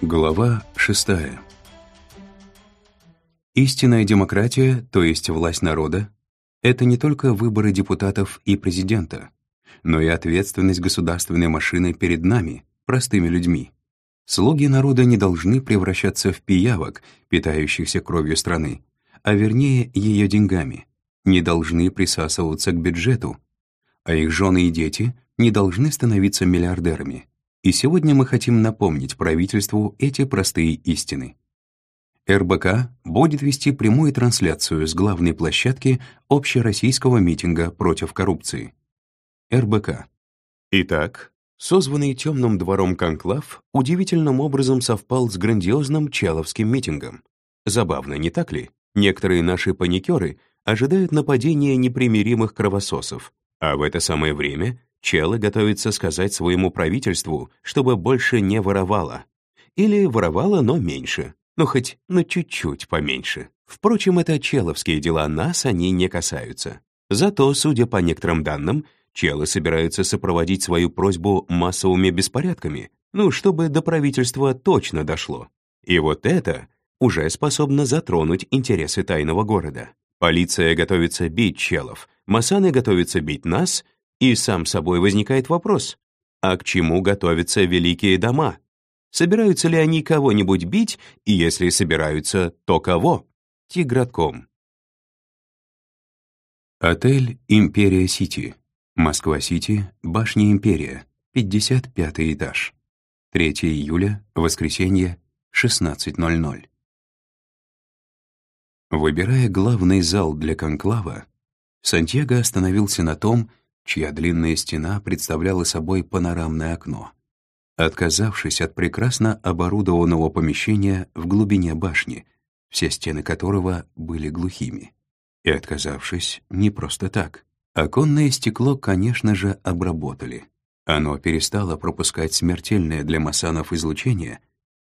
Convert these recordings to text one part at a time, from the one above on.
Глава 6. Истинная демократия, то есть власть народа, это не только выборы депутатов и президента, но и ответственность государственной машины перед нами, простыми людьми. Слуги народа не должны превращаться в пиявок, питающихся кровью страны, а вернее ее деньгами, не должны присасываться к бюджету, а их жены и дети не должны становиться миллиардерами. И сегодня мы хотим напомнить правительству эти простые истины. РБК будет вести прямую трансляцию с главной площадки общероссийского митинга против коррупции. РБК. Итак, созванный темным двором конклав удивительным образом совпал с грандиозным Чаловским митингом. Забавно, не так ли? Некоторые наши паникеры ожидают нападения непримиримых кровососов, а в это самое время Челы готовится сказать своему правительству, чтобы больше не воровало. Или воровало, но меньше. Ну, хоть на чуть-чуть поменьше. Впрочем, это человские дела, нас они не касаются. Зато, судя по некоторым данным, челы собираются сопроводить свою просьбу массовыми беспорядками, ну, чтобы до правительства точно дошло. И вот это уже способно затронуть интересы тайного города. Полиция готовится бить челов, масаны готовятся бить нас — и сам собой возникает вопрос, а к чему готовятся великие дома? Собираются ли они кого-нибудь бить, и если собираются, то кого? Тигратком. Отель «Империя Сити», Москва-Сити, башня «Империя», 55 этаж. 3 июля, воскресенье, 16.00. Выбирая главный зал для конклава, Сантьяго остановился на том, чья длинная стена представляла собой панорамное окно. Отказавшись от прекрасно оборудованного помещения в глубине башни, все стены которого были глухими. И отказавшись не просто так. Оконное стекло, конечно же, обработали. Оно перестало пропускать смертельное для масанов излучение,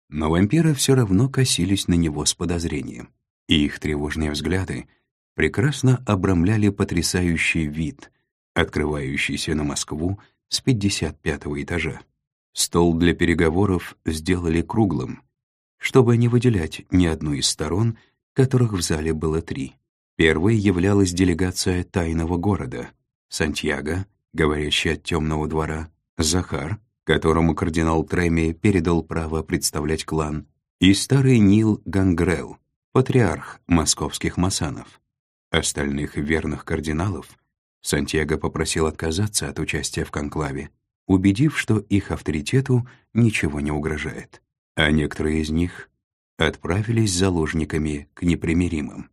но вампиры все равно косились на него с подозрением. И их тревожные взгляды прекрасно обрамляли потрясающий вид, открывающийся на Москву с 55-го этажа. Стол для переговоров сделали круглым, чтобы не выделять ни одну из сторон, которых в зале было три. Первой являлась делегация тайного города, Сантьяго, говорящий от темного двора, Захар, которому кардинал Треми передал право представлять клан, и старый Нил Гангрел, патриарх московских масанов. Остальных верных кардиналов — Сантьяго попросил отказаться от участия в конклаве, убедив, что их авторитету ничего не угрожает. А некоторые из них отправились заложниками к непримиримым.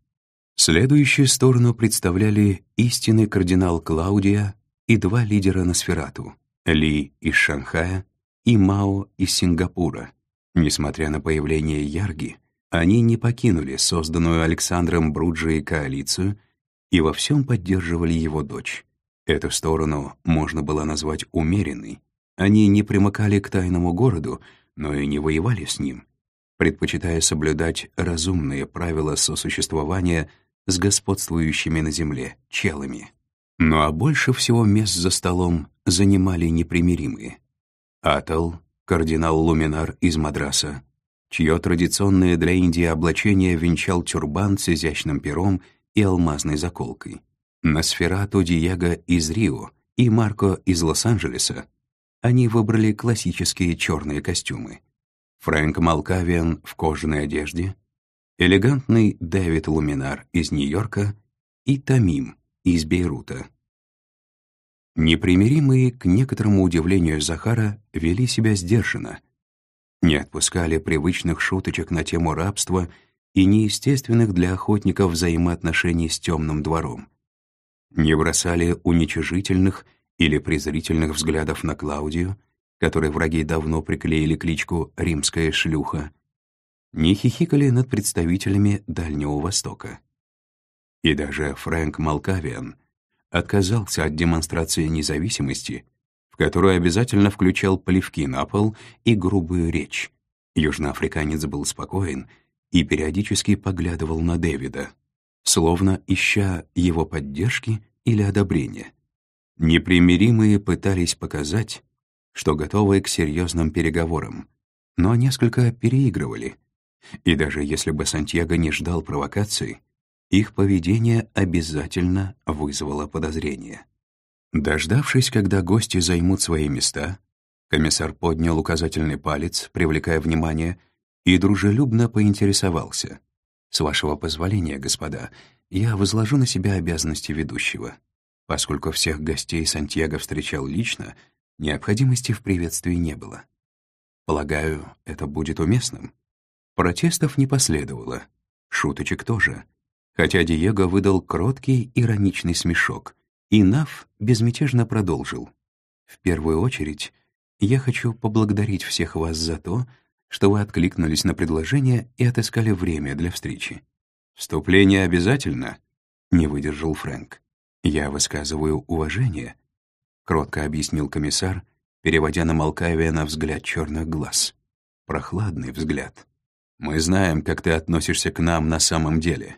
Следующую сторону представляли истинный кардинал Клаудия и два лидера на сферату — Ли из Шанхая и Мао из Сингапура. Несмотря на появление Ярги, они не покинули созданную Александром Бруджи коалицию — и во всем поддерживали его дочь. Эту сторону можно было назвать умеренной. Они не примыкали к тайному городу, но и не воевали с ним, предпочитая соблюдать разумные правила сосуществования с господствующими на земле челами. Ну а больше всего мест за столом занимали непримиримые. Атал, кардинал Луминар из Мадраса, чье традиционное для Индии облачение венчал тюрбан с изящным пером и алмазной заколкой. Носферату Диего из Рио и Марко из Лос-Анджелеса они выбрали классические черные костюмы. Фрэнк Малкавиан в кожаной одежде, элегантный Дэвид Луминар из Нью-Йорка и Тамим из Бейрута. Непримиримые, к некоторому удивлению Захара, вели себя сдержанно, не отпускали привычных шуточек на тему рабства и неестественных для охотников взаимоотношений с темным двором. Не бросали уничижительных или презрительных взглядов на Клаудию, которой враги давно приклеили кличку «римская шлюха», не хихикали над представителями Дальнего Востока. И даже Фрэнк Малкавиан отказался от демонстрации независимости, в которую обязательно включал плевки на пол и грубую речь. Южноафриканец был спокоен и периодически поглядывал на Дэвида, словно ища его поддержки или одобрения. Непримиримые пытались показать, что готовы к серьезным переговорам, но несколько переигрывали. И даже если бы Сантьяго не ждал провокации, их поведение обязательно вызвало подозрение. Дождавшись, когда гости займут свои места, комиссар поднял указательный палец, привлекая внимание, и дружелюбно поинтересовался. «С вашего позволения, господа, я возложу на себя обязанности ведущего. Поскольку всех гостей Сантьяго встречал лично, необходимости в приветствии не было. Полагаю, это будет уместным?» Протестов не последовало, шуточек тоже, хотя Диего выдал кроткий, ироничный смешок, и Нав безмятежно продолжил. «В первую очередь, я хочу поблагодарить всех вас за то, что вы откликнулись на предложение и отыскали время для встречи. «Вступление обязательно?» — не выдержал Фрэнк. «Я высказываю уважение», — кротко объяснил комиссар, переводя на Малкавия взгляд черных глаз. Прохладный взгляд. «Мы знаем, как ты относишься к нам на самом деле».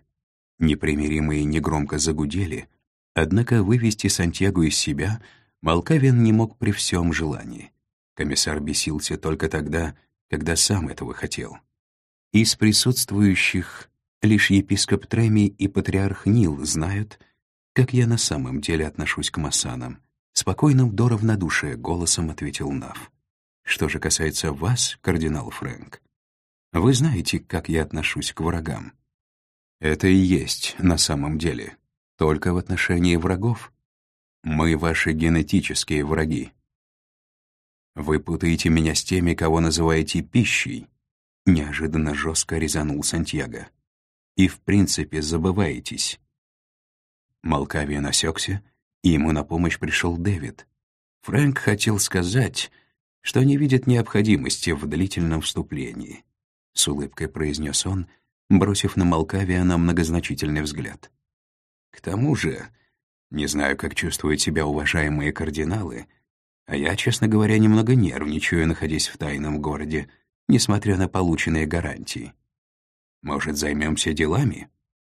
Непримиримые негромко загудели, однако вывести Сантьяго из себя Малкавин не мог при всем желании. Комиссар бесился только тогда, когда сам этого хотел. Из присутствующих лишь епископ Треми и патриарх Нил знают, как я на самом деле отношусь к масанам. Спокойным до равнодушия голосом ответил Нав. Что же касается вас, кардинал Фрэнк, вы знаете, как я отношусь к врагам. Это и есть на самом деле. Только в отношении врагов. Мы ваши генетические враги. «Вы путаете меня с теми, кого называете пищей», — неожиданно жестко резанул Сантьяго. «И в принципе забываетесь». Малкавия насекся, и ему на помощь пришел Дэвид. Фрэнк хотел сказать, что не видит необходимости в длительном вступлении. С улыбкой произнес он, бросив на Малкавия на многозначительный взгляд. «К тому же, не знаю, как чувствуют себя уважаемые кардиналы, — а я, честно говоря, немного нервничаю, находясь в тайном городе, несмотря на полученные гарантии. Может, займемся делами?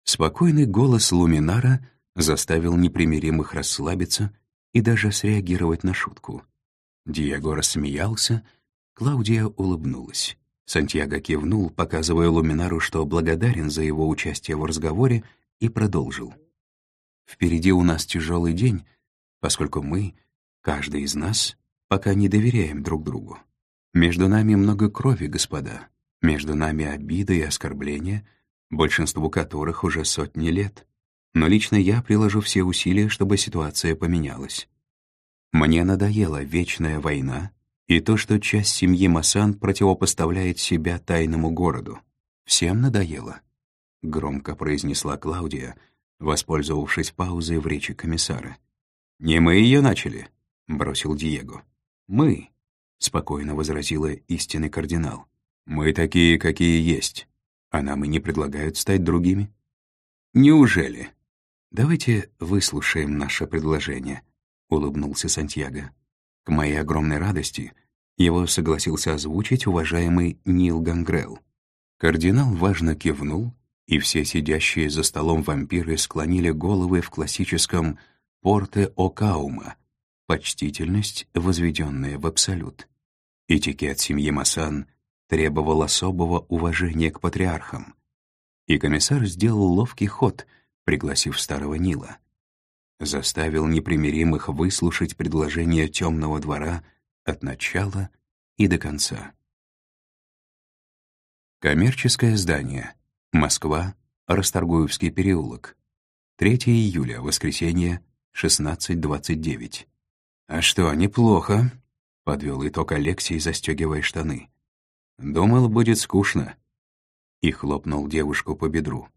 Спокойный голос Луминара заставил непримиримых расслабиться и даже среагировать на шутку. Диего рассмеялся, Клаудия улыбнулась. Сантьяго кивнул, показывая Луминару, что благодарен за его участие в разговоре, и продолжил. «Впереди у нас тяжелый день, поскольку мы — Каждый из нас пока не доверяем друг другу. Между нами много крови, господа. Между нами обиды и оскорбления, большинству которых уже сотни лет. Но лично я приложу все усилия, чтобы ситуация поменялась. Мне надоела вечная война и то, что часть семьи Масан противопоставляет себя тайному городу. Всем надоело. Громко произнесла Клаудия, воспользовавшись паузой в речи комиссара. «Не мы ее начали», — бросил Диего. «Мы», — спокойно возразила истинный кардинал. «Мы такие, какие есть, а нам и не предлагают стать другими». «Неужели?» «Давайте выслушаем наше предложение», — улыбнулся Сантьяго. К моей огромной радости его согласился озвучить уважаемый Нил Гангрел. Кардинал важно кивнул, и все сидящие за столом вампиры склонили головы в классическом «порте окаума», почтительность, возведенная в абсолют. Этикет семьи Масан требовал особого уважения к патриархам. И комиссар сделал ловкий ход, пригласив старого Нила. Заставил непримиримых выслушать предложение темного двора от начала и до конца. Коммерческое здание. Москва. Расторгуевский переулок. 3 июля, воскресенье, 16.29. «А что, неплохо», — подвел итог Алексей, застегивая штаны. «Думал, будет скучно». И хлопнул девушку по бедру.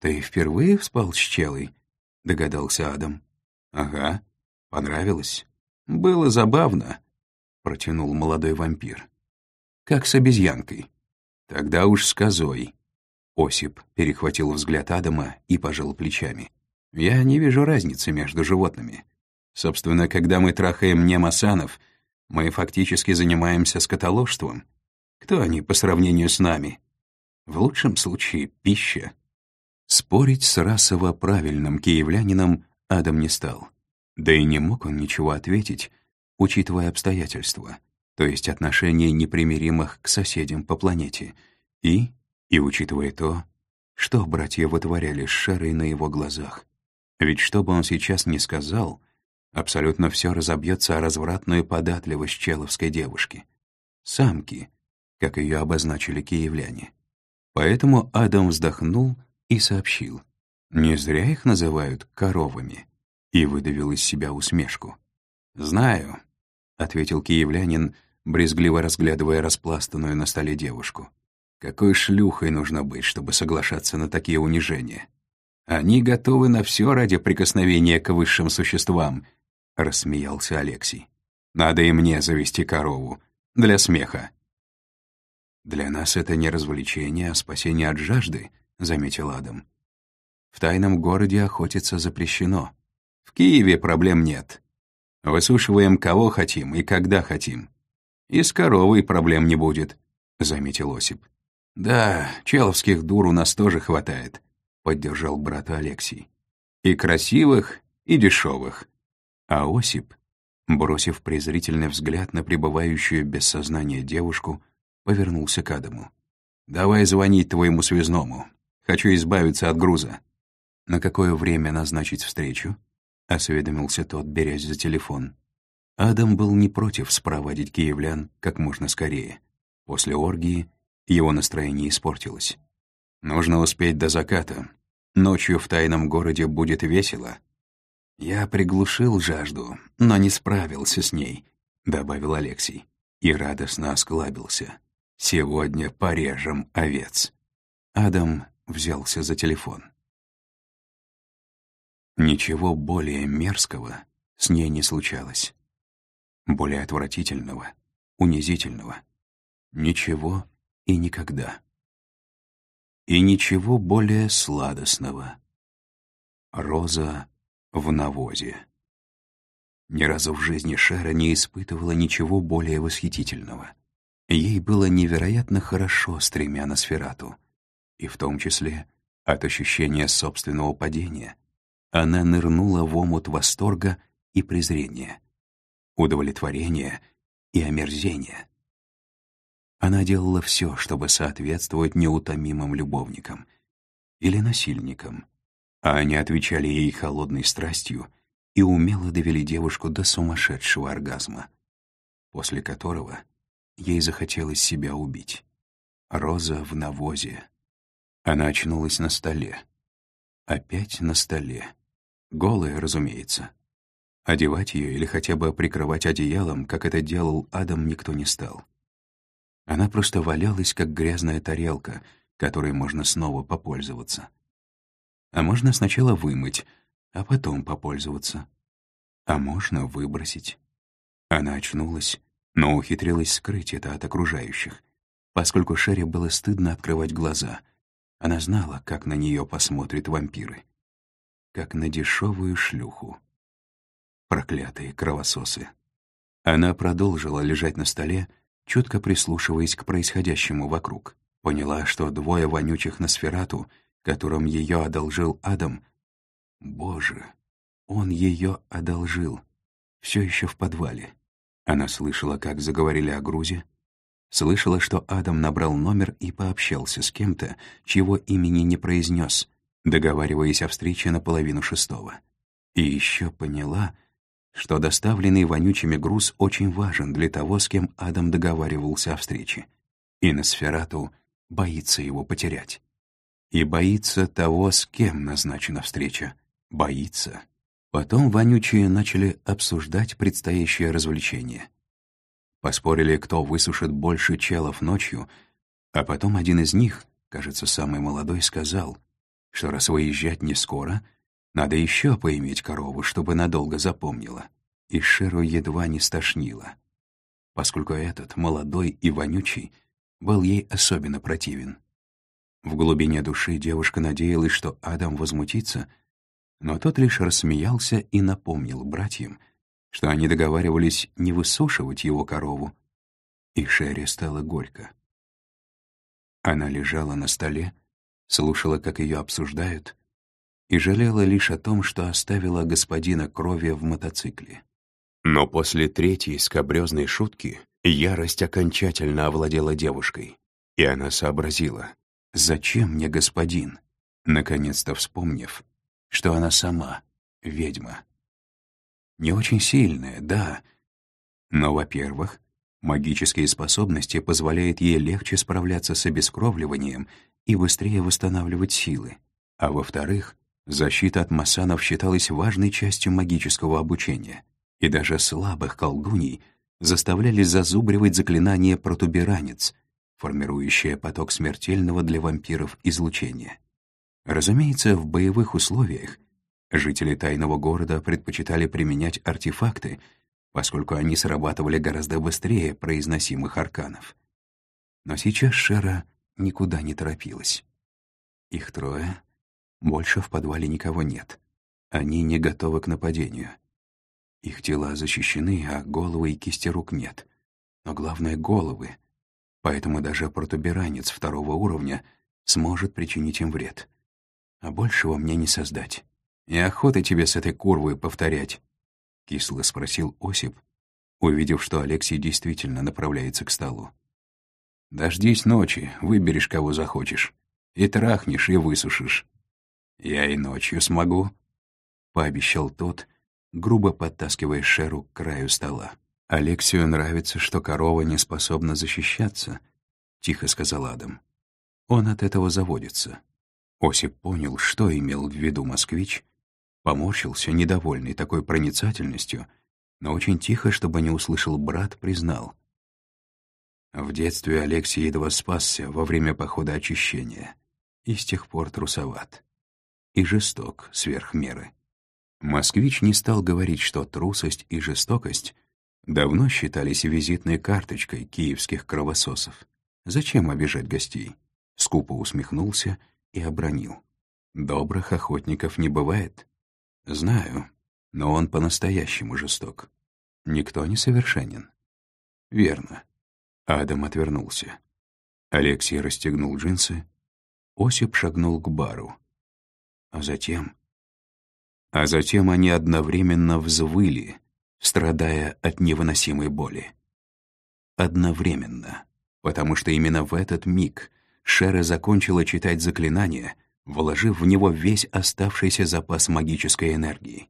«Ты впервые спал с челой?» — догадался Адам. «Ага. Понравилось?» «Было забавно», — протянул молодой вампир. «Как с обезьянкой». «Тогда уж с козой». Осип перехватил взгляд Адама и пожал плечами. «Я не вижу разницы между животными. Собственно, когда мы трахаем не масанов, мы фактически занимаемся скотоложством. Кто они по сравнению с нами? В лучшем случае — пища. Спорить с расово правильным киевлянином Адам не стал. Да и не мог он ничего ответить, учитывая обстоятельства. то есть отношения непримиримых к соседям по планете, и, и учитывая то, что братья вытворяли с Шерой на его глазах. Ведь что бы он сейчас ни сказал, абсолютно все разобьется о развратную податливость человской девушки. Самки, как ее обозначили киевляне. Поэтому Адам вздохнул и сообщил. Не зря их называют коровами. И выдавил из себя усмешку. «Знаю», — ответил киевлянин, брезгливо разглядывая распластанную на столе девушку. «Какой шлюхой нужно быть, чтобы соглашаться на такие унижения? Они готовы на все ради прикосновения к высшим существам», — рассмеялся Алексей. «Надо и мне завести корову. Для смеха». «Для нас это не развлечение, а спасение от жажды», — заметил Адам. «В тайном городе охотиться запрещено. В Киеве проблем нет. Высушиваем кого хотим и когда хотим. И с коровой проблем не будет», — заметил Осип. «Да, человских дур у нас тоже хватает», — поддержал брата Алексей. «И красивых, и дешевых». А Осип, бросив презрительный взгляд на пребывающую без сознания девушку, — повернулся к Адаму. «Давай звонить твоему связному. Хочу избавиться от груза». «На какое время назначить встречу?» — осведомился тот, берясь за телефон. Адам был не против спровадить киевлян как можно скорее. После оргии его настроение испортилось. «Нужно успеть до заката. Ночью в тайном городе будет весело». «Я приглушил жажду, но не справился с ней», — добавил Алексей, и радостно осклабился. Сегодня порежем овец. Адам взялся за телефон. Ничего более мерзкого с ней не случалось. Более отвратительного, унизительного. Ничего и никогда. И ничего более сладостного. Роза в навозе. Ни разу в жизни Шера не испытывала ничего более восхитительного — Ей было невероятно хорошо с тремя на сферату, и в том числе от ощущения собственного падения. Она нырнула в омут восторга и презрения, удовлетворения и омерзения. Она делала все, чтобы соответствовать неутомимым любовникам или насильникам, а они отвечали ей холодной страстью и умело довели девушку до сумасшедшего оргазма, после которого — Ей захотелось себя убить. Роза в навозе. Она очнулась на столе. Опять на столе. Голая, разумеется. Одевать ее или хотя бы прикрывать одеялом, как это делал Адам, никто не стал. Она просто валялась, как грязная тарелка, которой можно снова попользоваться. А можно сначала вымыть, а потом попользоваться. А можно выбросить. Она очнулась, но ухитрилась скрыть это от окружающих, поскольку Шерри было стыдно открывать глаза. Она знала, как на нее посмотрят вампиры. Как на дешевую шлюху. Проклятые кровососы. Она продолжила лежать на столе, чутко прислушиваясь к происходящему вокруг. Поняла, что двое вонючих на сферату, которым ее одолжил Адам... Боже, он ее одолжил. Все еще в подвале. Она слышала, как заговорили о грузе, слышала, что Адам набрал номер и пообщался с кем-то, чьего имени не произнес, договариваясь о встрече на половину шестого. И еще поняла, что доставленный вонючими груз очень важен для того, с кем Адам договаривался о встрече. И Носферату боится его потерять. И боится того, с кем назначена встреча. Боится Потом вонючие начали обсуждать предстоящее развлечение. Поспорили, кто высушит больше челов ночью, а потом один из них, кажется, самый молодой, сказал, что раз выезжать не скоро, надо еще поиметь корову, чтобы надолго запомнила. И Шеру едва не стошнило, поскольку этот, молодой и вонючий, был ей особенно противен. В глубине души девушка надеялась, что Адам возмутится — но тот лишь рассмеялся и напомнил братьям, что они договаривались не высушивать его корову, и Шерри стало горько. Она лежала на столе, слушала, как ее обсуждают, и жалела лишь о том, что оставила господина крови в мотоцикле. Но после третьей скобрезной шутки Ярость окончательно овладела девушкой, и она сообразила, зачем мне господин, наконец-то вспомнив, что она сама ведьма. Не очень сильная, да, но, во-первых, магические способности позволяют ей легче справляться с обескровливанием и быстрее восстанавливать силы, а во-вторых, защита от масанов считалась важной частью магического обучения, и даже слабых колдуней — заставляли зазубривать заклинание «протуберанец», формирующее поток смертельного для вампиров излучения. Разумеется, в боевых условиях жители тайного города предпочитали применять артефакты, поскольку они срабатывали гораздо быстрее произносимых арканов. Но сейчас Шера никуда не торопилась. Их трое, больше в подвале никого нет. Они не готовы к нападению. Их тела защищены, а головы и кисти рук нет. Но главное — головы. Поэтому даже протуберанец второго уровня сможет причинить им вред. А большего мне не создать. И охота тебе с этой курвой повторять, — кисло спросил Осип, увидев, что Алексей действительно направляется к столу. «Дождись ночи, выберешь, кого захочешь. И трахнешь, и высушишь. Я и ночью смогу», — пообещал тот, грубо подтаскивая Шеру к краю стола. «Алексию нравится, что корова не способна защищаться», — тихо сказал Адам. «Он от этого заводится». Осип понял, что имел в виду москвич, поморщился, недовольный такой проницательностью, но очень тихо, чтобы не услышал брат, признал. В детстве Алексей едва спасся во время похода очищения и с тех пор трусоват. И жесток сверх меры. Москвич не стал говорить, что трусость и жестокость давно считались визитной карточкой киевских кровососов. Зачем обижать гостей? Скупо усмехнулся и обронил. Добрых охотников не бывает. Знаю, но он по-настоящему жесток. Никто не совершенен. Верно. Адам отвернулся. Алексей расстегнул джинсы. Осип шагнул к бару. А затем а затем они одновременно взвыли, страдая от невыносимой боли. Одновременно, потому что именно в этот миг Шера закончила читать заклинание, вложив в него весь оставшийся запас магической энергии.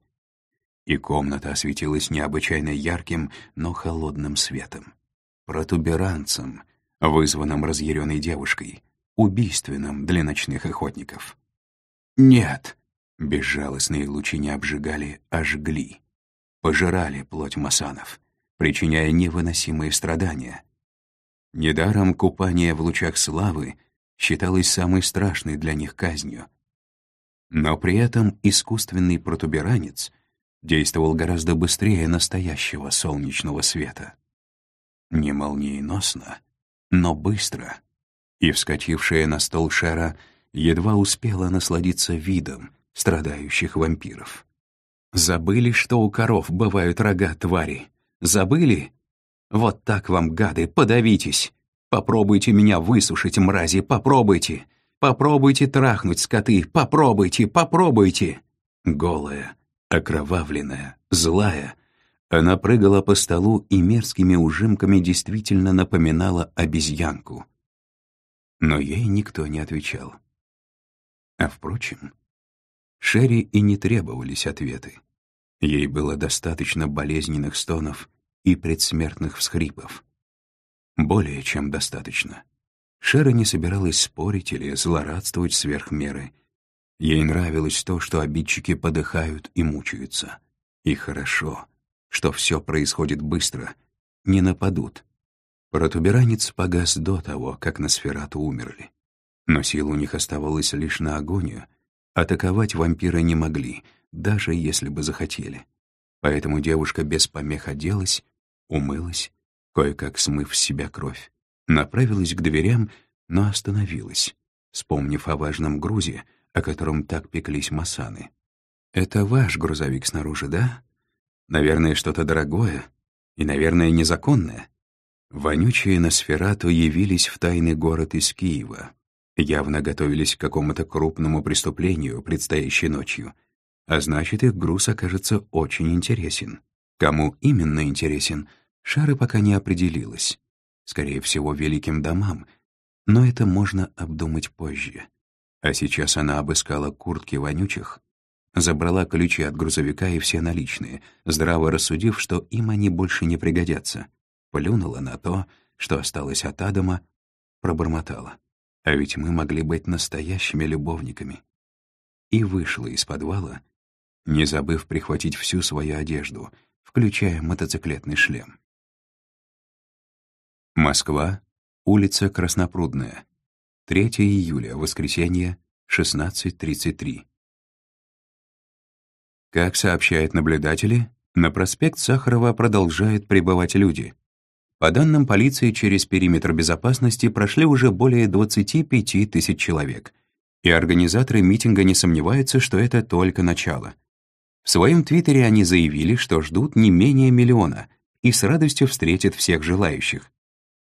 И комната осветилась необычайно ярким, но холодным светом. Протуберанцем, вызванным разъяренной девушкой, убийственным для ночных охотников. «Нет!» Безжалостные лучи не обжигали, а жгли. Пожирали плоть масанов, причиняя невыносимые страдания. Недаром купание в лучах славы считалось самой страшной для них казнью. Но при этом искусственный протуберанец действовал гораздо быстрее настоящего солнечного света. Не молниеносно, но быстро. И вскочившая на стол Шера едва успела насладиться видом, страдающих вампиров. Забыли, что у коров бывают рога твари? Забыли? Вот так вам, гады, подавитесь! Попробуйте меня высушить, мрази, попробуйте! Попробуйте трахнуть скоты, попробуйте, попробуйте! Голая, окровавленная, злая, она прыгала по столу и мерзкими ужимками действительно напоминала обезьянку. Но ей никто не отвечал. А впрочем, Шерри и не требовались ответы. Ей было достаточно болезненных стонов и предсмертных всхрипов. Более чем достаточно. Шера не собиралась спорить или злорадствовать сверх меры. Ей нравилось то, что обидчики подыхают и мучаются. И хорошо, что все происходит быстро, не нападут. Протуберанец погас до того, как на сферату умерли. Но сил у них оставалось лишь на агонию, Атаковать вампиры не могли, даже если бы захотели. Поэтому девушка без помех оделась, умылась, кое-как смыв с себя кровь, направилась к дверям, но остановилась, вспомнив о важном грузе, о котором так пеклись масаны. «Это ваш грузовик снаружи, да? Наверное, что-то дорогое и, наверное, незаконное?» Вонючие на сферату явились в тайный город из Киева, явно готовились к какому-то крупному преступлению предстоящей ночью, а значит, их груз окажется очень интересен. Кому именно интересен, Шара пока не определилась. Скорее всего, великим домам, но это можно обдумать позже. А сейчас она обыскала куртки вонючих, забрала ключи от грузовика и все наличные, здраво рассудив, что им они больше не пригодятся. Плюнула на то, что осталось от Адама, пробормотала. А ведь мы могли быть настоящими любовниками. И вышла из подвала, не забыв прихватить всю свою одежду, включая мотоциклетный шлем. Москва, улица Краснопрудная, 3 июля, воскресенье, 16.33. Как сообщают наблюдатели, на проспект Сахарова продолжают прибывать люди. По данным полиции, через периметр безопасности прошли уже более 25 тысяч человек, и организаторы митинга не сомневаются, что это только начало. В своем твиттере они заявили, что ждут не менее миллиона и с радостью встретят всех желающих.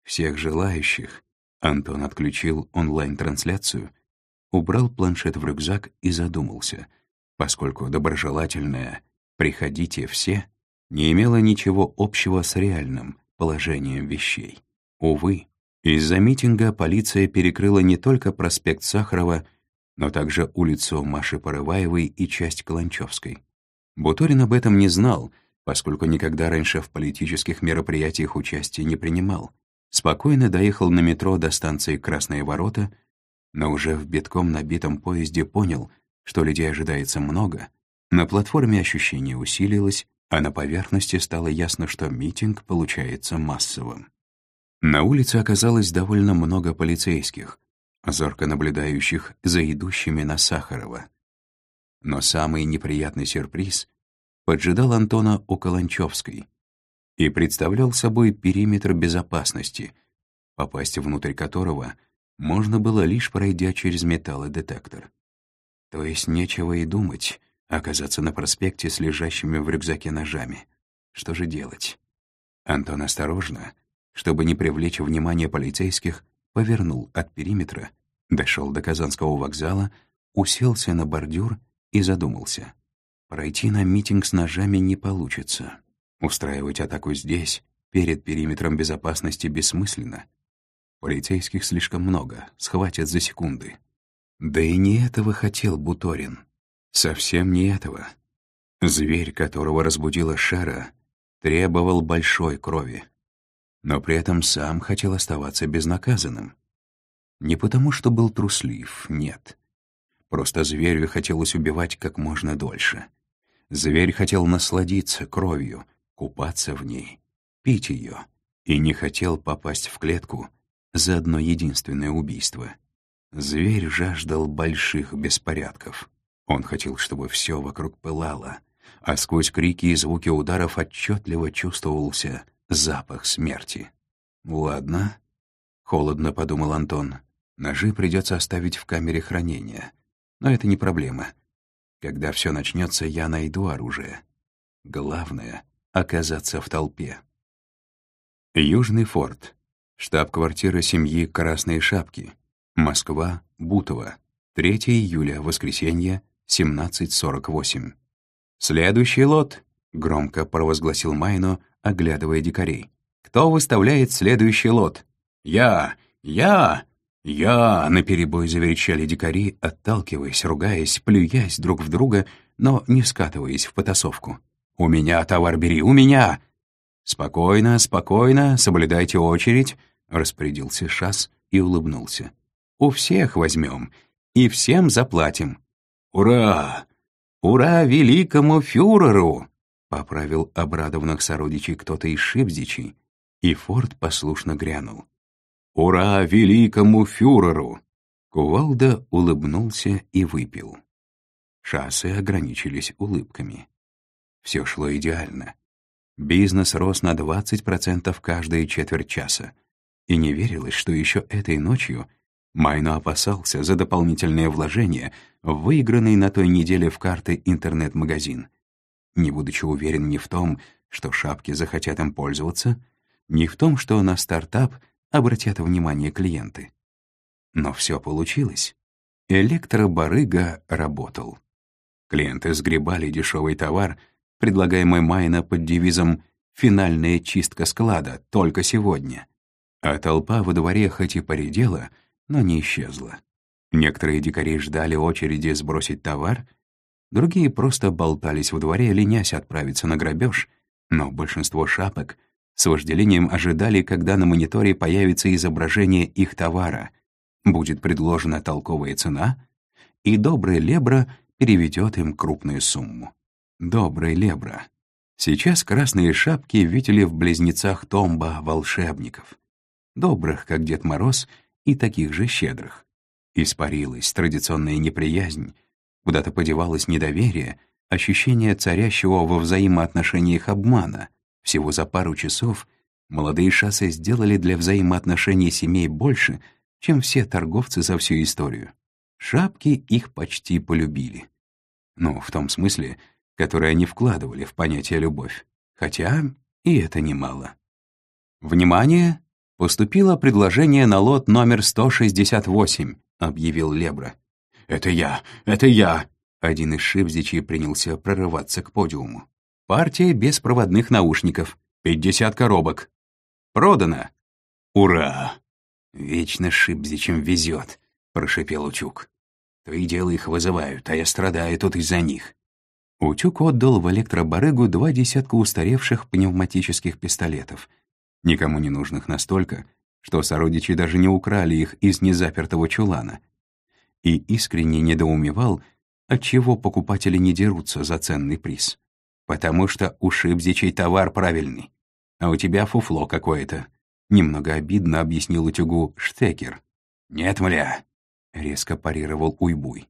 Всех желающих. Антон отключил онлайн-трансляцию, убрал планшет в рюкзак и задумался, поскольку доброжелательное «приходите все» не имело ничего общего с реальным положением вещей. Увы, из-за митинга полиция перекрыла не только проспект Сахарова, но также улицу Маши Порываевой и часть Каланчевской. Буторин об этом не знал, поскольку никогда раньше в политических мероприятиях участия не принимал спокойно доехал на метро до станции Красные ворота, но уже в битком набитом поезде понял, что людей ожидается много, на платформе ощущение усилилось, а на поверхности стало ясно, что митинг получается массовым. На улице оказалось довольно много полицейских, зорко наблюдающих за идущими на Сахарова. Но самый неприятный сюрприз поджидал Антона у Каланчевской и представлял собой периметр безопасности, попасть внутрь которого можно было лишь пройдя через металлодетектор. То есть нечего и думать оказаться на проспекте с лежащими в рюкзаке ножами. Что же делать? Антон осторожно, чтобы не привлечь внимание полицейских, повернул от периметра, дошел до Казанского вокзала, уселся на бордюр и задумался. Пройти на митинг с ножами не получится. Устраивать атаку здесь, перед периметром безопасности, бессмысленно. Полицейских слишком много, схватят за секунды. Да и не этого хотел Буторин. Совсем не этого. Зверь, которого разбудила Шара, требовал большой крови. Но при этом сам хотел оставаться безнаказанным. Не потому, что был труслив, нет. Просто зверю хотелось убивать как можно дольше. Зверь хотел насладиться кровью, купаться в ней, пить ее, и не хотел попасть в клетку за одно единственное убийство. Зверь жаждал больших беспорядков. Он хотел, чтобы все вокруг пылало, а сквозь крики и звуки ударов отчетливо чувствовался запах смерти. «Ладно», — холодно подумал Антон, — «ножи придется оставить в камере хранения. Но это не проблема. Когда все начнется, я найду оружие. Главное оказаться в толпе. Южный форт. Штаб-квартира семьи Красные Шапки. Москва, Бутово. 3 июля, воскресенье, 17.48. «Следующий лот», — громко провозгласил Майно, оглядывая дикарей. «Кто выставляет следующий лот?» «Я! Я! Я!» — наперебой заверещали дикари, отталкиваясь, ругаясь, плюясь друг в друга, но не скатываясь в потасовку. «У меня товар бери, у меня!» «Спокойно, спокойно, соблюдайте очередь», — распорядился Шас и улыбнулся. «У всех возьмем и всем заплатим». «Ура! Ура великому фюреру!» — поправил обрадованных сородичей кто-то из шипздичей, и Форд послушно грянул. «Ура великому фюреру!» Кувалда улыбнулся и выпил. Шассы ограничились улыбками. Все шло идеально. Бизнес рос на 20% каждые четверть часа. И не верилось, что еще этой ночью Майно опасался за дополнительное вложение в на той неделе в карты интернет-магазин. Не будучи уверен ни в том, что шапки захотят им пользоваться, ни в том, что на стартап обратят внимание клиенты. Но все получилось. Электробарыга работал. Клиенты сгребали дешевый товар — предлагаемый Майна под девизом финальная чистка склада, только сегодня. А толпа во дворе хоть и поредела, но не исчезла. Некоторые дикари ждали очереди сбросить товар, другие просто болтались во дворе, ленясь отправиться на грабеж, но большинство шапок с вожделением ожидали, когда на мониторе появится изображение их товара, будет предложена толковая цена, и добрый лебра переведет им крупную сумму. Добрый лебра. Сейчас красные шапки видели в близнецах Томба волшебников. Добрых, как Дед Мороз, и таких же щедрых. Испарилась традиционная неприязнь, куда-то подевалось недоверие, ощущение царящего во взаимоотношениях обмана. Всего за пару часов молодые шассы сделали для взаимоотношений семей больше, чем все торговцы за всю историю. Шапки их почти полюбили. Ну, в том смысле, который они вкладывали в понятие «любовь». Хотя и это немало. «Внимание! Поступило предложение на лот номер 168», — объявил Лебра. «Это я! Это я!» Один из шипзичей принялся прорываться к подиуму. «Партия беспроводных наушников. 50 коробок. Продано!» «Ура!» «Вечно шипзичем везет», — прошипел Утюг. «То и дело их вызывают, а я страдаю тут из-за них». Утюг отдал в электробарыгу два десятка устаревших пневматических пистолетов, никому не нужных настолько, что сородичи даже не украли их из незапертого чулана, и искренне недоумевал, отчего покупатели не дерутся за ценный приз. Потому что у Шибзичей товар правильный, а у тебя фуфло какое-то. Немного обидно объяснил утюгу Штекер. «Нет, мля», — резко парировал Уйбуй.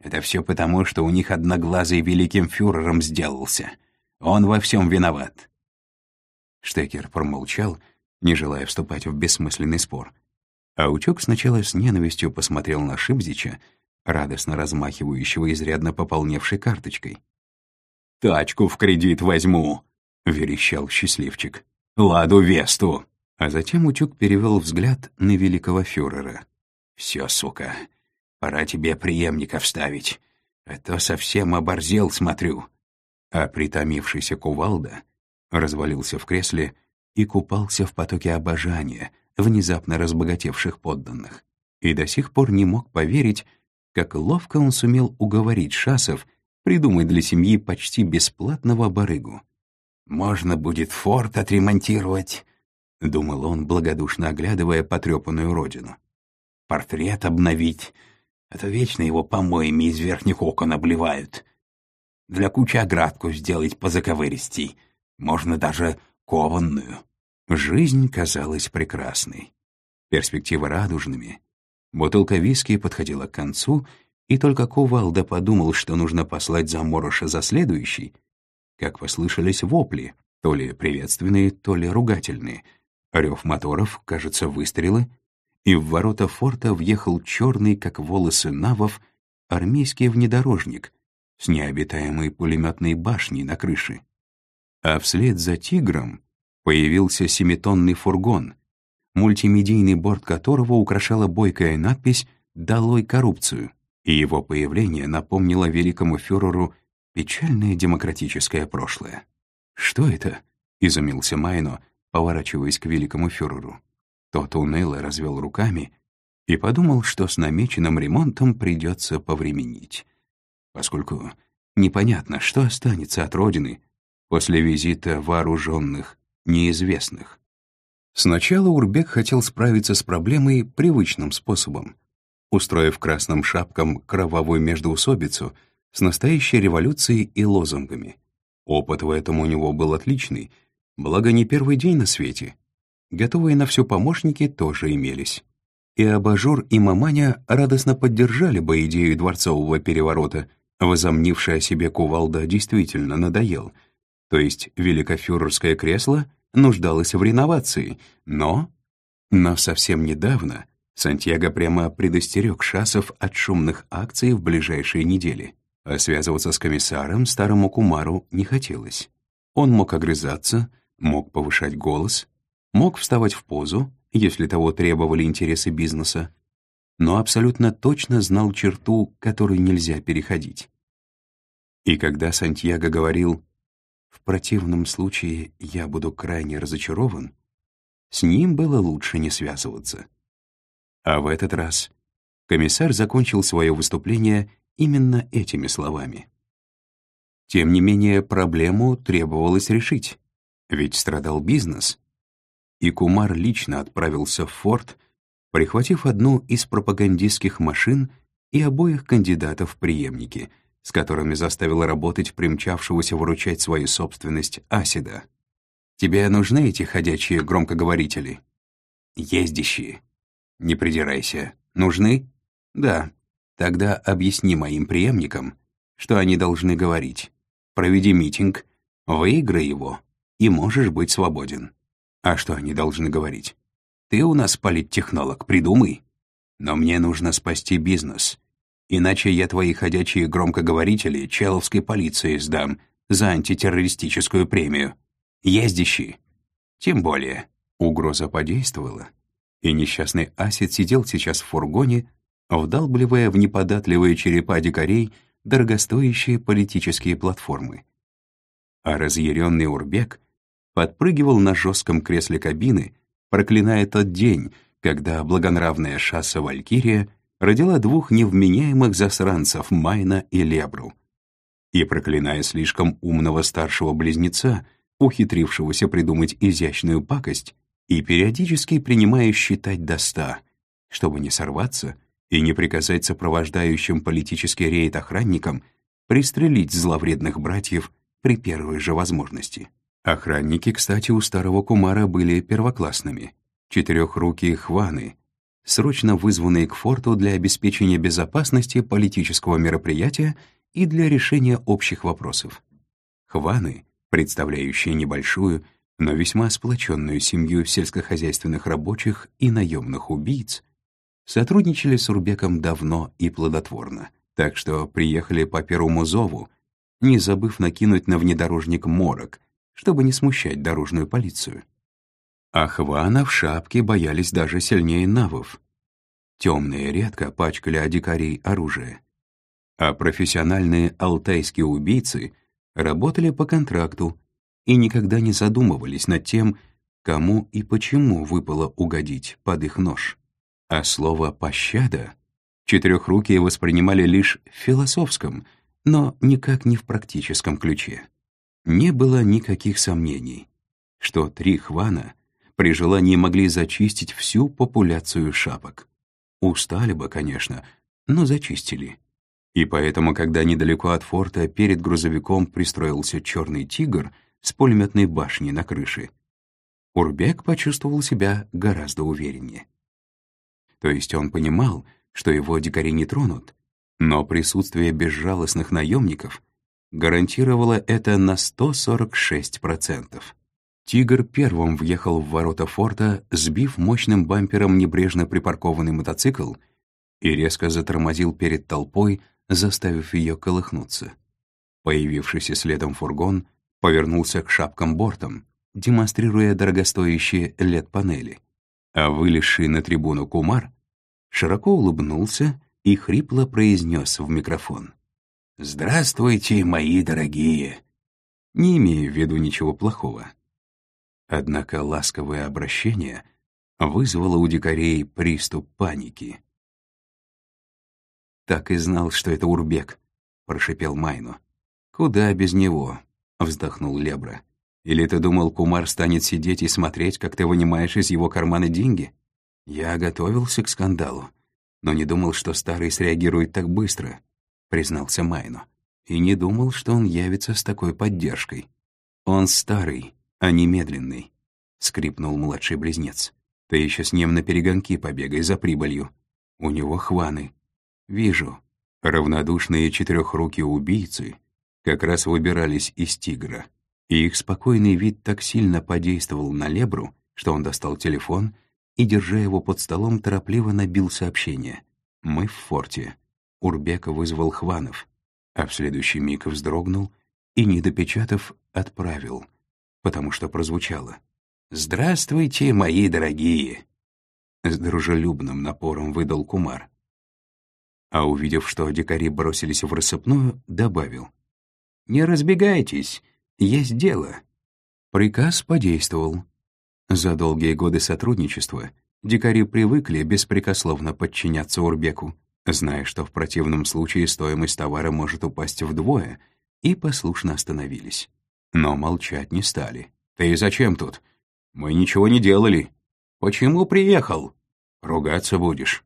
«Это все потому, что у них одноглазый великим фюрером сделался. Он во всем виноват». Штекер промолчал, не желая вступать в бессмысленный спор. А утюг сначала с ненавистью посмотрел на Шибзича, радостно размахивающего изрядно пополневшей карточкой. «Тачку в кредит возьму», — верещал счастливчик. «Ладу Весту». А затем утюг перевел взгляд на великого фюрера. «Все, сука, пора тебе преемника вставить, а то совсем оборзел, смотрю». А притомившийся кувалда развалился в кресле и купался в потоке обожания внезапно разбогатевших подданных. И до сих пор не мог поверить, как ловко он сумел уговорить шасов придумать для семьи почти бесплатного барыгу. «Можно будет форт отремонтировать», — думал он, благодушно оглядывая потрепанную родину. «Портрет обновить, а то вечно его помоями из верхних окон обливают. Для кучи оградку сделать по заковыристей, можно даже кованную». Жизнь казалась прекрасной. Перспективы радужными. Бутылка виски подходила к концу, и только Кувалда подумал, что нужно послать заморыша за следующий, как послышались вопли, то ли приветственные, то ли ругательные. Рев моторов, кажется, выстрелы, и в ворота форта въехал черный, как волосы навов, армейский внедорожник с необитаемой пулеметной башней на крыше. А вслед за «Тигром» появился семитонный фургон, мультимедийный борт которого украшала бойкая надпись «Долой коррупцию», и его появление напомнило великому фюреру печальное демократическое прошлое. «Что это?» — изумился Майно, поворачиваясь к великому фюреру. Тот уныло развел руками и подумал, что с намеченным ремонтом придется повременить, поскольку непонятно, что останется от Родины после визита вооруженных неизвестных. Сначала Урбек хотел справиться с проблемой привычным способом, устроив красным шапкам кровавую междоусобицу с настоящей революцией и лозунгами. Опыт в этом у него был отличный, благо не первый день на свете. Готовые на все помощники тоже имелись. И Абажур, и Маманя радостно поддержали бы идею дворцового переворота, возомнившая о себе кувалда действительно надоел — то есть великофюрерское кресло нуждалось в реновации, но... Но совсем недавно Сантьяго прямо предостерег шасов от шумных акций в ближайшие недели, а связываться с комиссаром старому Кумару не хотелось. Он мог огрызаться, мог повышать голос, мог вставать в позу, если того требовали интересы бизнеса, но абсолютно точно знал черту, которую нельзя переходить. И когда Сантьяго говорил В противном случае я буду крайне разочарован. С ним было лучше не связываться. А в этот раз комиссар закончил свое выступление именно этими словами. Тем не менее, проблему требовалось решить, ведь страдал бизнес. И Кумар лично отправился в форт, прихватив одну из пропагандистских машин и обоих кандидатов в преемники, с которыми заставил работать примчавшегося выручать свою собственность Асида. «Тебе нужны эти ходячие громкоговорители?» «Ездящие», не придирайся. Нужны? Да. Тогда объясни моим преемникам, что они должны говорить. Проведи митинг, выиграй его, и можешь быть свободен. А что они должны говорить? Ты у нас политтехнолог, придумай. Но мне нужно спасти бизнес. Иначе я твои ходячие громкоговорители Человской полиции сдам за антитеррористическую премию. Ездящий. Тем более. Угроза подействовала и несчастный Асид сидел сейчас в фургоне, вдалбливая в неподатливые черепа дикарей дорогостоящие политические платформы. А разъяренный Урбек подпрыгивал на жестком кресле кабины, проклиная тот день, когда благонравная шасса Валькирия родила двух невменяемых засранцев Майна и Лебру. И проклиная слишком умного старшего близнеца, ухитрившегося придумать изящную пакость, и периодически принимаю считать до ста, чтобы не сорваться и не приказать сопровождающим политический рейд охранникам пристрелить зловредных братьев при первой же возможности. Охранники, кстати, у старого кумара были первоклассными. Четырехрукие хваны, срочно вызванные к форту для обеспечения безопасности политического мероприятия и для решения общих вопросов. Хваны, представляющие небольшую, но весьма сплоченную семью сельскохозяйственных рабочих и наемных убийц, сотрудничали с Урбеком давно и плодотворно, так что приехали по первому зову, не забыв накинуть на внедорожник морок, чтобы не смущать дорожную полицию. Ахвана в шапке боялись даже сильнее навов. Темные редко пачкали о оружие. А профессиональные алтайские убийцы работали по контракту и никогда не задумывались над тем, кому и почему выпало угодить под их нож. А слово «пощада» четырехрукие воспринимали лишь в философском, но никак не в практическом ключе. Не было никаких сомнений, что три хвана при желании могли зачистить всю популяцию шапок. Устали бы, конечно, но зачистили. И поэтому, когда недалеко от форта перед грузовиком пристроился черный тигр — с пулеметной башней на крыше. Урбек почувствовал себя гораздо увереннее. То есть он понимал, что его дикари не тронут, но присутствие безжалостных наемников гарантировало это на 146%. «Тигр» первым въехал в ворота форта, сбив мощным бампером небрежно припаркованный мотоцикл и резко затормозил перед толпой, заставив ее колыхнуться. Появившийся следом фургон повернулся к шапкам бортом, демонстрируя дорогостоящие LED-панели. А вылезший на трибуну Кумар широко улыбнулся и хрипло произнес в микрофон. «Здравствуйте, мои дорогие!» Не имея в виду ничего плохого. Однако ласковое обращение вызвало у дикарей приступ паники. «Так и знал, что это Урбек», — прошипел Майну. «Куда без него? — вздохнул Лебра. «Или ты думал, Кумар станет сидеть и смотреть, как ты вынимаешь из его кармана деньги? Я готовился к скандалу, но не думал, что старый среагирует так быстро», — признался Майно. «И не думал, что он явится с такой поддержкой. Он старый, а не медленный», — скрипнул младший близнец. «Ты еще с ним на перегонки побегай за прибылью. У него хваны. Вижу. Равнодушные четырехрукие убийцы как раз выбирались из «Тигра», и их спокойный вид так сильно подействовал на Лебру, что он достал телефон и, держа его под столом, торопливо набил сообщение. «Мы в форте». Урбека вызвал Хванов, а в следующий миг вздрогнул и, не допечатав, отправил, потому что прозвучало. «Здравствуйте, мои дорогие!» С дружелюбным напором выдал Кумар. А увидев, что дикари бросились в рассыпную, добавил. Не разбегайтесь. есть дело». Приказ подействовал. За долгие годы сотрудничества дикари привыкли беспрекословно подчиняться Урбеку, зная, что в противном случае стоимость товара может упасть вдвое, и послушно остановились. Но молчать не стали. «Ты зачем тут? Мы ничего не делали. Почему приехал? Ругаться будешь.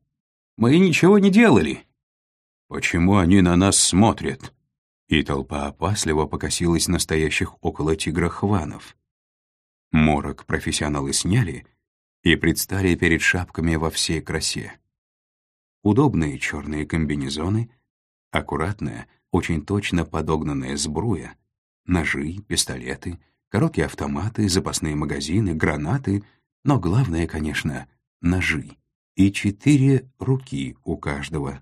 Мы ничего не делали. Почему они на нас смотрят?» И толпа опасливо покосилась настоящих около тигра хванов. Морок профессионалы сняли и предстали перед шапками во всей красе. Удобные черные комбинезоны, аккуратная, очень точно подогнанная сбруя, ножи, пистолеты, короткие автоматы, запасные магазины, гранаты, но главное, конечно, ножи. И четыре руки у каждого.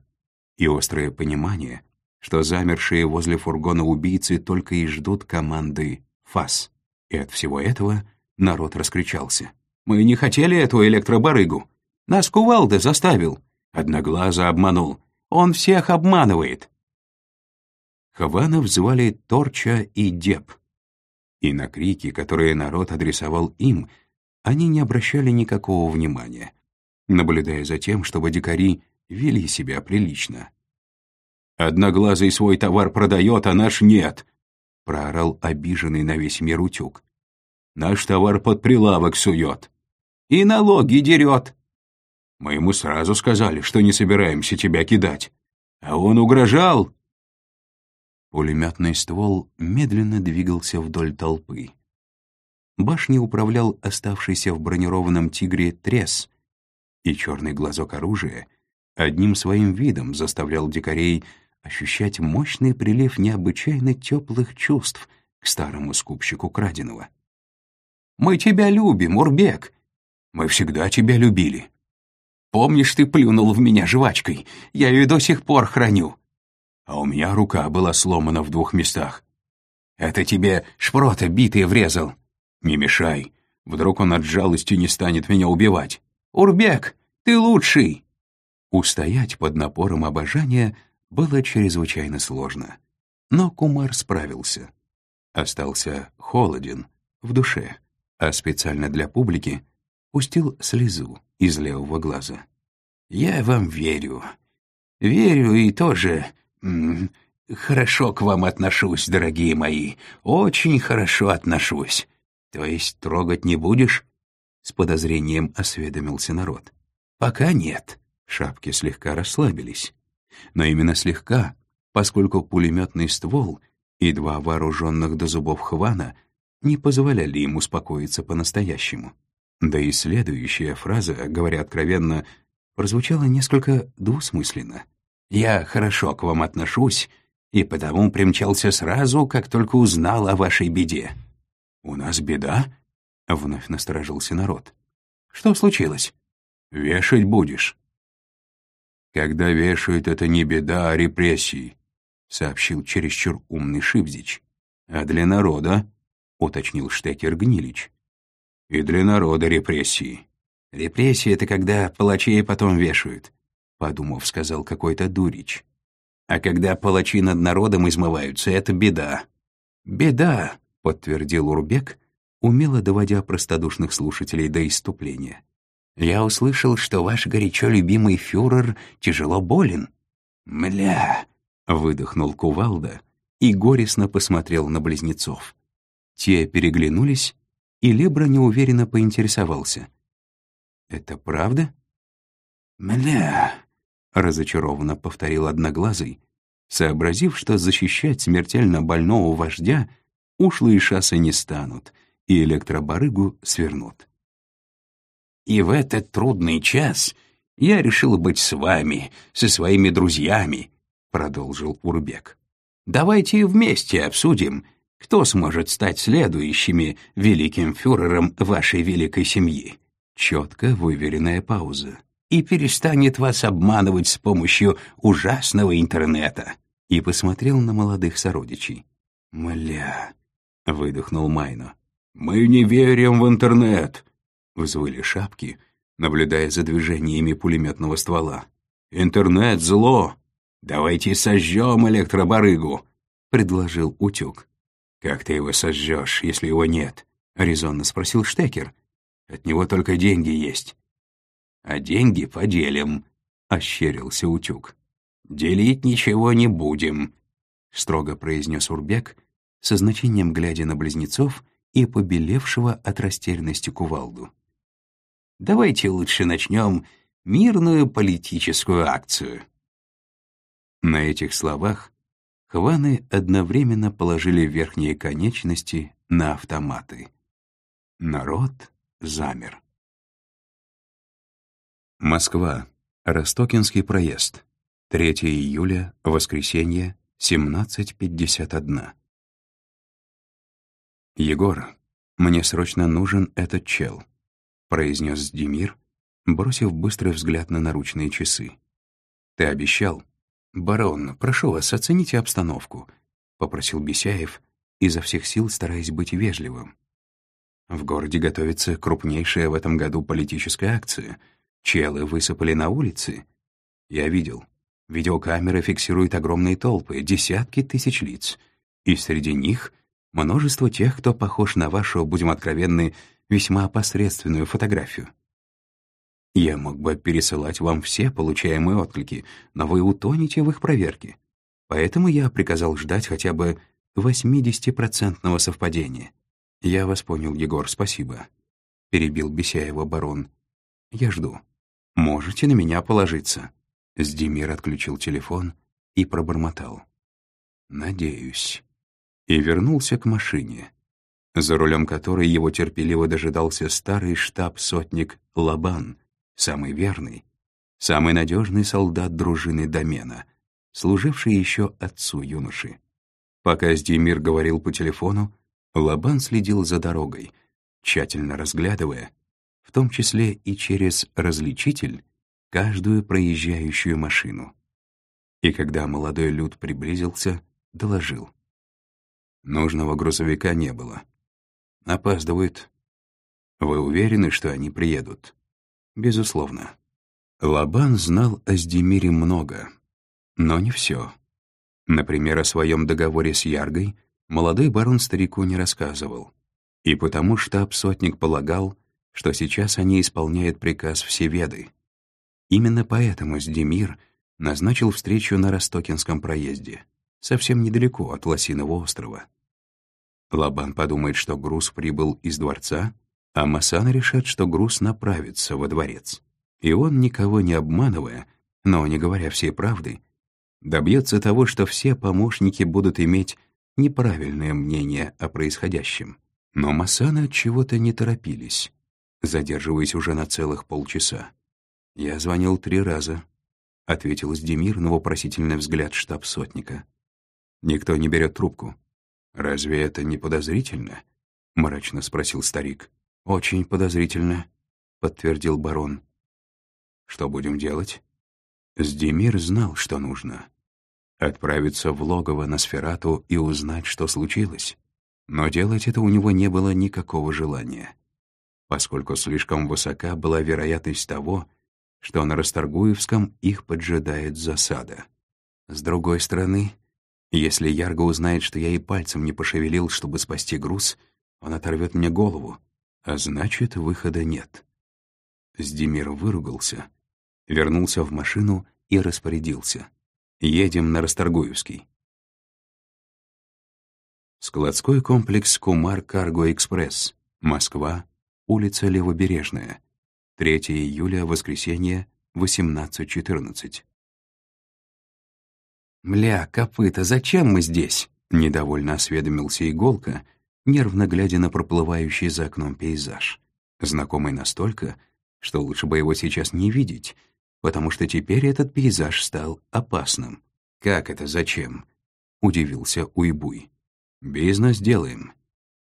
И острое понимание, что замершие возле фургона убийцы только и ждут команды «ФАС». И от всего этого народ раскричался. «Мы не хотели эту электробарыгу. Нас кувалда заставил. Одноглазо обманул. Он всех обманывает». Хаванов звали Торча и Деп. И на крики, которые народ адресовал им, они не обращали никакого внимания, наблюдая за тем, чтобы дикари вели себя прилично. Одноглазый свой товар продает, а наш нет», — проорал обиженный на весь мир утюг. «Наш товар под прилавок сует. И налоги дерет». Мы ему сразу сказали, что не собираемся тебя кидать. А он угрожал. Пулеметный ствол медленно двигался вдоль толпы. Башней управлял оставшийся в бронированном «Тигре» трес, и черный глазок оружия одним своим видом заставлял дикарей ощущать мощный прилив необычайно теплых чувств к старому скупщику краденого. «Мы тебя любим, Урбек! Мы всегда тебя любили. Помнишь, ты плюнул в меня жвачкой? Я ее до сих пор храню. А у меня рука была сломана в двух местах. Это тебе шпрота битый врезал. Не мешай, вдруг он от жалости не станет меня убивать. Урбек, ты лучший!» Устоять под напором обожания — было чрезвычайно сложно. Но Кумар справился. Остался холоден в душе, а специально для публики пустил слезу из левого глаза. «Я вам верю. Верю и тоже хорошо к вам отношусь, дорогие мои. Очень хорошо отношусь. То есть трогать не будешь?» С подозрением осведомился народ. «Пока нет». Шапки слегка расслабились но именно слегка, поскольку пулеметный ствол и два вооруженных до зубов хвана не позволяли им успокоиться по-настоящему. Да и следующая фраза, говоря откровенно, прозвучала несколько двусмысленно. «Я хорошо к вам отношусь, и потому примчался сразу, как только узнал о вашей беде». «У нас беда?» — вновь насторожился народ. «Что случилось?» «Вешать будешь». «Когда вешают, это не беда, а репрессии», — сообщил чересчур умный Шибзич. «А для народа?» — уточнил Штекер Гнилич. «И для народа репрессии». «Репрессии — это когда палачей потом вешают», — подумав, сказал какой-то дурич. «А когда палачи над народом измываются, это беда». «Беда», — подтвердил Урбек, умело доводя простодушных слушателей до иступления. Я услышал, что ваш горячо любимый фюрер тяжело болен». «Мля!» — выдохнул Кувалда и горестно посмотрел на близнецов. Те переглянулись, и Лебра неуверенно поинтересовался. «Это правда?» «Мля!» — разочарованно повторил Одноглазый, сообразив, что защищать смертельно больного вождя ушлые шассы не станут, и электробарыгу свернут. И в этот трудный час я решил быть с вами, со своими друзьями, продолжил Урбек. Давайте вместе обсудим, кто сможет стать следующими великим фюрером вашей великой семьи. Четко выверенная пауза. И перестанет вас обманывать с помощью ужасного интернета. И посмотрел на молодых сородичей. «Мля», — выдохнул Майно. «Мы не верим в интернет», Взвыли шапки, наблюдая за движениями пулеметного ствола. «Интернет — зло! Давайте сожжем электробарыгу!» — предложил утюг. «Как ты его сожжешь, если его нет?» — резонно спросил Штекер. «От него только деньги есть». «А деньги поделим», — ощерился утюг. «Делить ничего не будем», — строго произнес Урбек, со значением глядя на близнецов и побелевшего от растерянности кувалду. «Давайте лучше начнем мирную политическую акцию». На этих словах Хваны одновременно положили верхние конечности на автоматы. Народ замер. Москва. Ростокинский проезд. 3 июля, воскресенье, 17.51. «Егор, мне срочно нужен этот чел», — произнес Демир, бросив быстрый взгляд на наручные часы. «Ты обещал?» «Барон, прошу вас, оцените обстановку», — попросил Бесяев, изо всех сил стараясь быть вежливым. В городе готовится крупнейшая в этом году политическая акция. Челы высыпали на улицы. Я видел. Видеокамеры фиксируют огромные толпы, десятки тысяч лиц. И среди них множество тех, кто похож на вашу, будем откровенны, весьма опосредственную фотографию. Я мог бы пересылать вам все получаемые отклики, но вы утонете в их проверке. Поэтому я приказал ждать хотя бы 80-процентного совпадения. Я вас понял, Егор, спасибо. Перебил Бесяева барон. Я жду. Можете на меня положиться. Сдемир отключил телефон и пробормотал. «Надеюсь». И вернулся к машине, за рулем которой его терпеливо дожидался старый штаб-сотник Лабан — самый верный, самый надежный солдат дружины домена, служивший еще отцу юноши. Пока Сдемир говорил по телефону, Лабан следил за дорогой, тщательно разглядывая, в том числе и через различитель, каждую проезжающую машину. И когда молодой люд приблизился, доложил. Нужного грузовика не было. Опаздывают. Вы уверены, что они приедут? Безусловно. Лабан знал о Сдемире много, но не все. Например, о своем договоре с Яргой молодой барон старику не рассказывал. И потому штаб-сотник полагал, что сейчас они исполняют приказ Всеведы. Именно поэтому Сдемир назначил встречу на Ростокинском проезде, совсем недалеко от Лосиного острова. Лабан подумает, что груз прибыл из дворца, а Масана решат, что груз направится во дворец. И он, никого не обманывая, но не говоря всей правды, добьется того, что все помощники будут иметь неправильное мнение о происходящем. Но Масана от чего-то не торопились, задерживаясь уже на целых полчаса. «Я звонил три раза», — ответил Сдемир на вопросительный взгляд штаб-сотника. «Никто не берет трубку». «Разве это не подозрительно?» — мрачно спросил старик. «Очень подозрительно», — подтвердил барон. «Что будем делать?» Сдемир знал, что нужно. Отправиться в логово на Сферату и узнать, что случилось. Но делать это у него не было никакого желания, поскольку слишком высока была вероятность того, что на Расторгуевском их поджидает засада. С другой стороны, если Ярго узнает, что я и пальцем не пошевелил, чтобы спасти груз, он оторвет мне голову, а значит, выхода нет. Сдемир выругался, вернулся в машину и распорядился. «Едем на Расторгуевский». Складской комплекс «Кумар Карго Экспресс», Москва, улица Левобережная, 3 июля, воскресенье, 18.14. «Мля, копыта, зачем мы здесь?» — недовольно осведомился Иголка, нервно глядя на проплывающий за окном пейзаж, знакомый настолько, что лучше бы его сейчас не видеть, потому что теперь этот пейзаж стал опасным. «Как это зачем?» — удивился Уйбуй. «Бизнес делаем.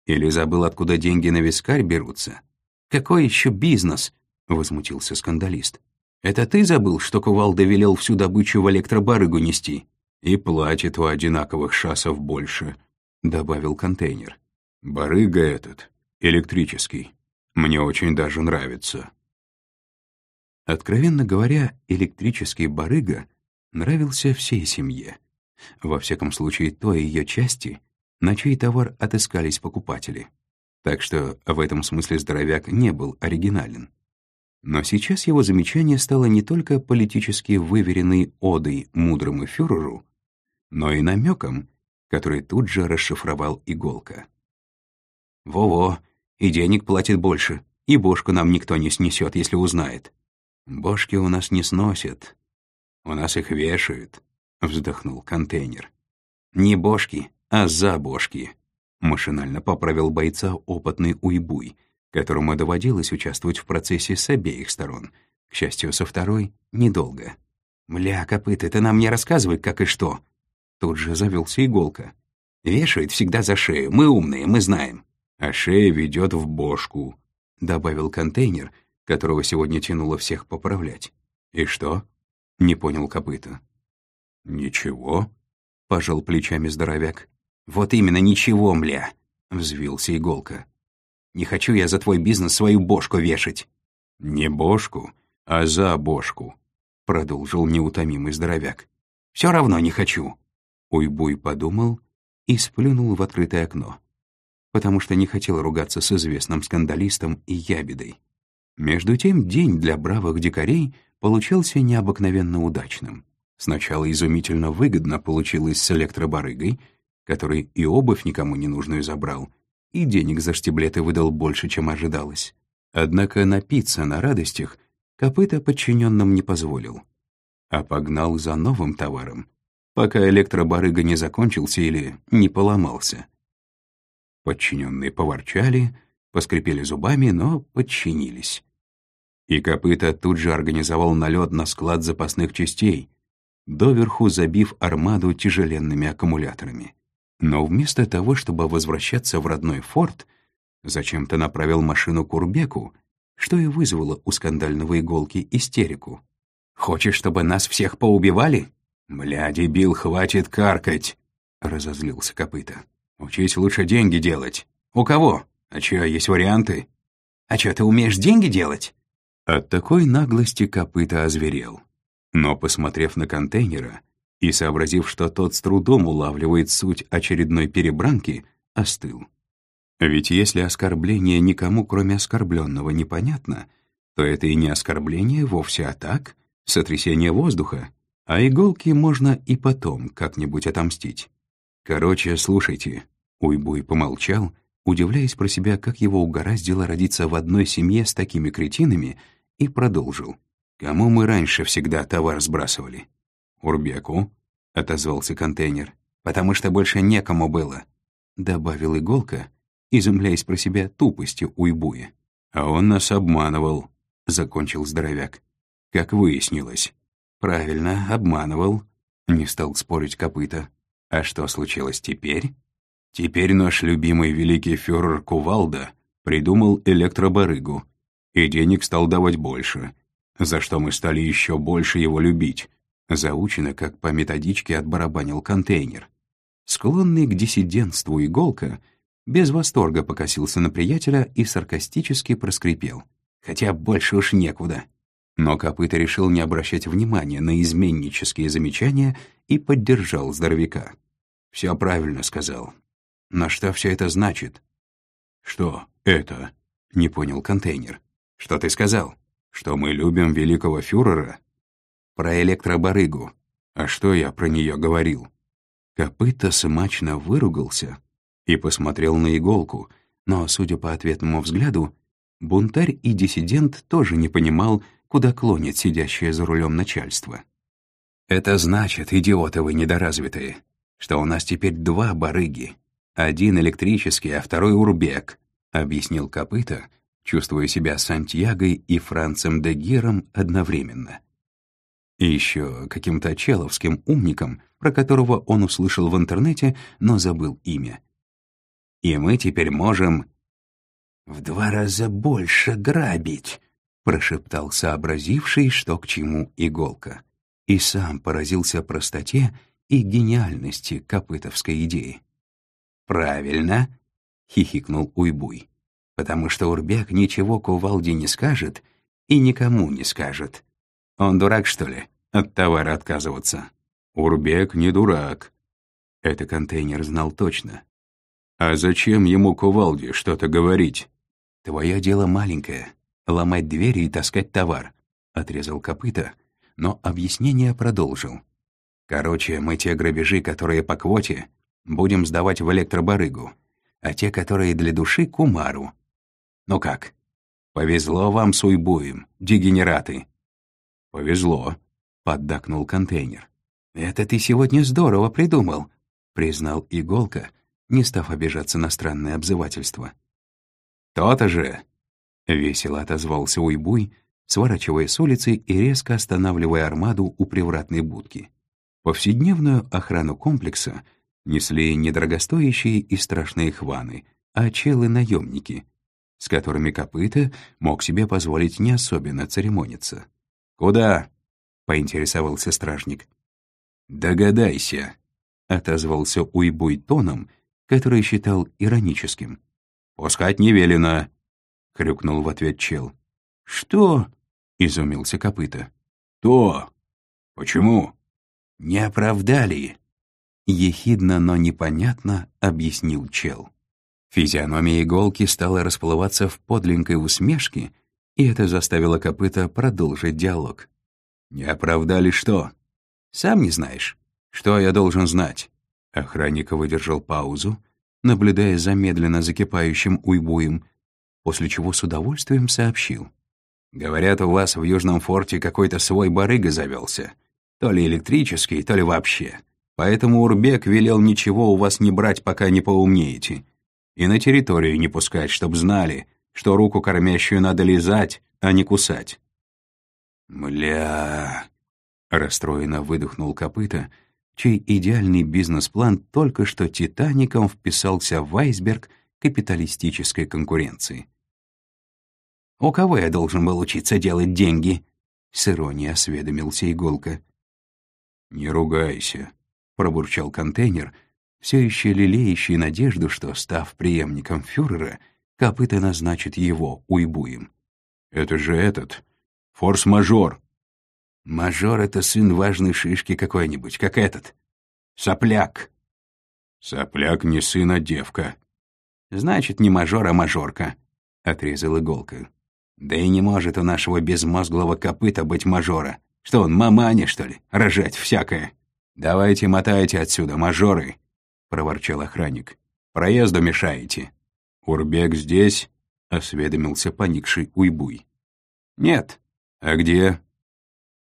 Или забыл, откуда деньги на вискарь берутся?» «Какой еще бизнес?» — возмутился скандалист. «Это ты забыл, что Кувалда велел всю добычу в электробарыгу нести?» «И платит у одинаковых шасов больше», — добавил контейнер. Барыга этот, электрический, мне очень даже нравится. Откровенно говоря, электрический барыга нравился всей семье. Во всяком случае, той ее части, на чей товар отыскались покупатели. Так что в этом смысле здоровяк не был оригинален. Но сейчас его замечание стало не только политически выверенной одой мудрому фюреру, но и намеком, который тут же расшифровал Иголка. «Во-во, и денег платит больше, и бошку нам никто не снесет, если узнает». «Бошки у нас не сносят, у нас их вешают», — вздохнул контейнер. «Не бошки, а за бошки», — машинально поправил бойца опытный уйбуй, которому доводилось участвовать в процессе с обеих сторон. К счастью, со второй — недолго. «Мля, копыта, ты нам не рассказывай, как и что!» Тут же завелся иголка. «Вешает всегда за шею, мы умные, мы знаем». «А шея ведет в бошку», — добавил контейнер, которого сегодня тянуло всех поправлять. «И что?» — не понял копыта. «Ничего», — пожал плечами здоровяк. «Вот именно ничего, мля», — взвился иголка. Не хочу я за твой бизнес свою бошку вешать». «Не бошку, а за бошку», — продолжил неутомимый здоровяк. «Все равно не хочу». Уйбуй подумал и сплюнул в открытое окно, потому что не хотел ругаться с известным скандалистом и ябедой. Между тем день для бравых дикарей получился необыкновенно удачным. Сначала изумительно выгодно получилось с электробарыгой, который и обувь никому не нужную забрал — и денег за штиблеты выдал больше, чем ожидалось. Однако напиться на радостях копыта подчиненным не позволил, а погнал за новым товаром, пока электробарыга не закончился или не поломался. Подчиненные поворчали, поскрипели зубами, но подчинились. И копыта тут же организовал налет на склад запасных частей, доверху забив армаду тяжеленными аккумуляторами. Но вместо того, чтобы возвращаться в родной форт, зачем-то направил машину к Урбеку, что и вызвало у скандального иголки истерику. «Хочешь, чтобы нас всех поубивали?» «Бля, дебил, хватит каркать!» — разозлился копыта. «Учись лучше деньги делать. У кого? А чё, есть варианты?» «А чё, ты умеешь деньги делать?» От такой наглости копыта озверел. Но, посмотрев на контейнера, и, сообразив, что тот с трудом улавливает суть очередной перебранки, остыл. Ведь если оскорбление никому, кроме оскорбленного, непонятно, то это и не оскорбление вовсе, а так, сотрясение воздуха, а иголки можно и потом как-нибудь отомстить. Короче, слушайте, Уйбуй помолчал, удивляясь про себя, как его угораздило родиться в одной семье с такими кретинами, и продолжил. Кому мы раньше всегда товар сбрасывали? «Урбеку», — отозвался контейнер, «потому что больше некому было», — добавил иголка, изумляясь про себя тупостью уйбуя. «А он нас обманывал», — закончил здоровяк. «Как выяснилось». «Правильно, обманывал», — не стал спорить копыта. «А что случилось теперь?» «Теперь наш любимый великий фюрер Кувалда придумал электробарыгу, и денег стал давать больше, за что мы стали еще больше его любить, Заучено, как по методичке отбарабанил контейнер. Склонный к диссидентству иголка без восторга покосился на приятеля и саркастически проскрипел. Хотя больше уж некуда. Но Копыта решил не обращать внимания на изменнические замечания и поддержал здоровяка. «Все правильно», — сказал. «Но что все это значит?» «Что это?» — не понял контейнер. «Что ты сказал? Что мы любим великого фюрера?» Про электробарыгу. А что я про нее говорил? Копыта смачно выругался и посмотрел на иголку, но, судя по ответному взгляду, бунтарь и диссидент тоже не понимал, куда клонит сидящее за рулем начальство. «Это значит, идиоты вы недоразвитые, что у нас теперь два барыги. Один электрический, а второй урбек», — объяснил Копыта, чувствуя себя Сантьягой и Францем де Гиром одновременно. И еще каким-то человским умником, про которого он услышал в интернете, но забыл имя. И мы теперь можем «в два раза больше грабить», — прошептал сообразивший, что к чему иголка. И сам поразился простоте и гениальности копытовской идеи. «Правильно», — хихикнул Уйбуй, «потому что Урбек ничего кувалде не скажет и никому не скажет. Он дурак, что ли, от товара отказываться? Урбек не дурак. Это контейнер знал точно. «А зачем ему кувалде что-то говорить?» «Твое дело маленькое — ломать двери и таскать товар», — отрезал копыта, но объяснение продолжил. «Короче, мы те грабежи, которые по квоте, будем сдавать в электробарыгу, а те, которые для души — кумару. Ну как, повезло вам с уйбуем, дегенераты?» «Повезло», — поддакнул контейнер. «Это ты сегодня здорово придумал», — признал Иголка, не став обижаться на странное обзывательство. «То-то же!» — весело отозвался Уйбуй, сворачивая с улицы и резко останавливая армаду у привратной будки. Повседневную охрану комплекса несли недорогостоящие и страшные хваны, а челы-наемники, с которыми копыта мог себе позволить не особенно церемониться. «Куда?» — поинтересовался стражник. «Догадайся», — отозвался Уйбуй тоном, который считал ироническим. «Пускать не велено», — хрюкнул в ответ чел. «Что?» — изумился копыта. «То! Почему?» «Не оправдали!» Ехидно, но непонятно объяснил чел. Физиономия иголки стала расплываться в подлинной усмешке, и это заставило копыта продолжить диалог. «Не оправдали что?» «Сам не знаешь. Что я должен знать?» Охранник выдержал паузу, наблюдая за медленно закипающим уйбуем, после чего с удовольствием сообщил. «Говорят, у вас в Южном форте какой-то свой барыга завелся. То ли электрический, то ли вообще. Поэтому Урбек велел ничего у вас не брать, пока не поумнеете. И на территорию не пускать, чтоб знали, что руку кормящую надо лизать, а не кусать». «Мля...» — расстроенно выдохнул копыта, чей идеальный бизнес-план только что «Титаником» вписался в айсберг капиталистической конкуренции. «У кого я должен был учиться делать деньги?» — с иронией осведомился Иголка. «Не ругайся», — пробурчал контейнер, все еще лелеющий надежду, что, став преемником фюрера, копыта назначит его уйбуем. «Это же этот, форс-мажор». «Мажор — это сын важной шишки какой-нибудь, как этот. Сопляк». «Сопляк не сын, а девка». «Значит, не мажор, а мажорка», — отрезал иголка. «Да и не может у нашего безмозглого копыта быть мажора. Что он, маманя, что ли, рожать всякое?» «Давайте мотайте отсюда, мажоры», — проворчал охранник. «Проезду мешаете». «Урбек здесь?» — осведомился поникший Уйбуй. «Нет». «А где?»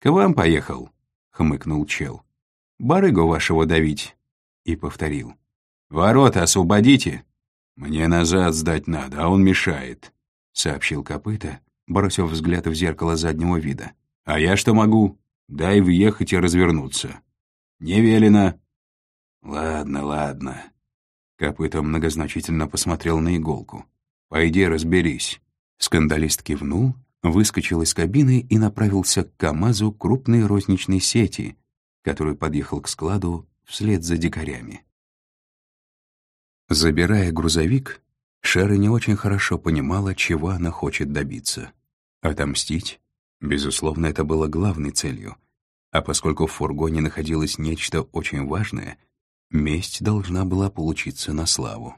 «К вам поехал», — хмыкнул чел. «Барыгу вашего давить», — и повторил. «Ворота освободите». «Мне назад сдать надо, а он мешает», — сообщил копыта, бросив взгляд в зеркало заднего вида. «А я что могу? Дай въехать и развернуться». «Не велено». «Ладно, ладно». Копыта многозначительно посмотрел на иголку. «Пойди разберись». Скандалист кивнул, выскочил из кабины и направился к КамАЗу крупной розничной сети, который подъехал к складу вслед за дикарями. Забирая грузовик, Шера не очень хорошо понимала, чего она хочет добиться. Отомстить? Безусловно, это было главной целью. А поскольку в фургоне находилось нечто очень важное, месть должна была получиться на славу.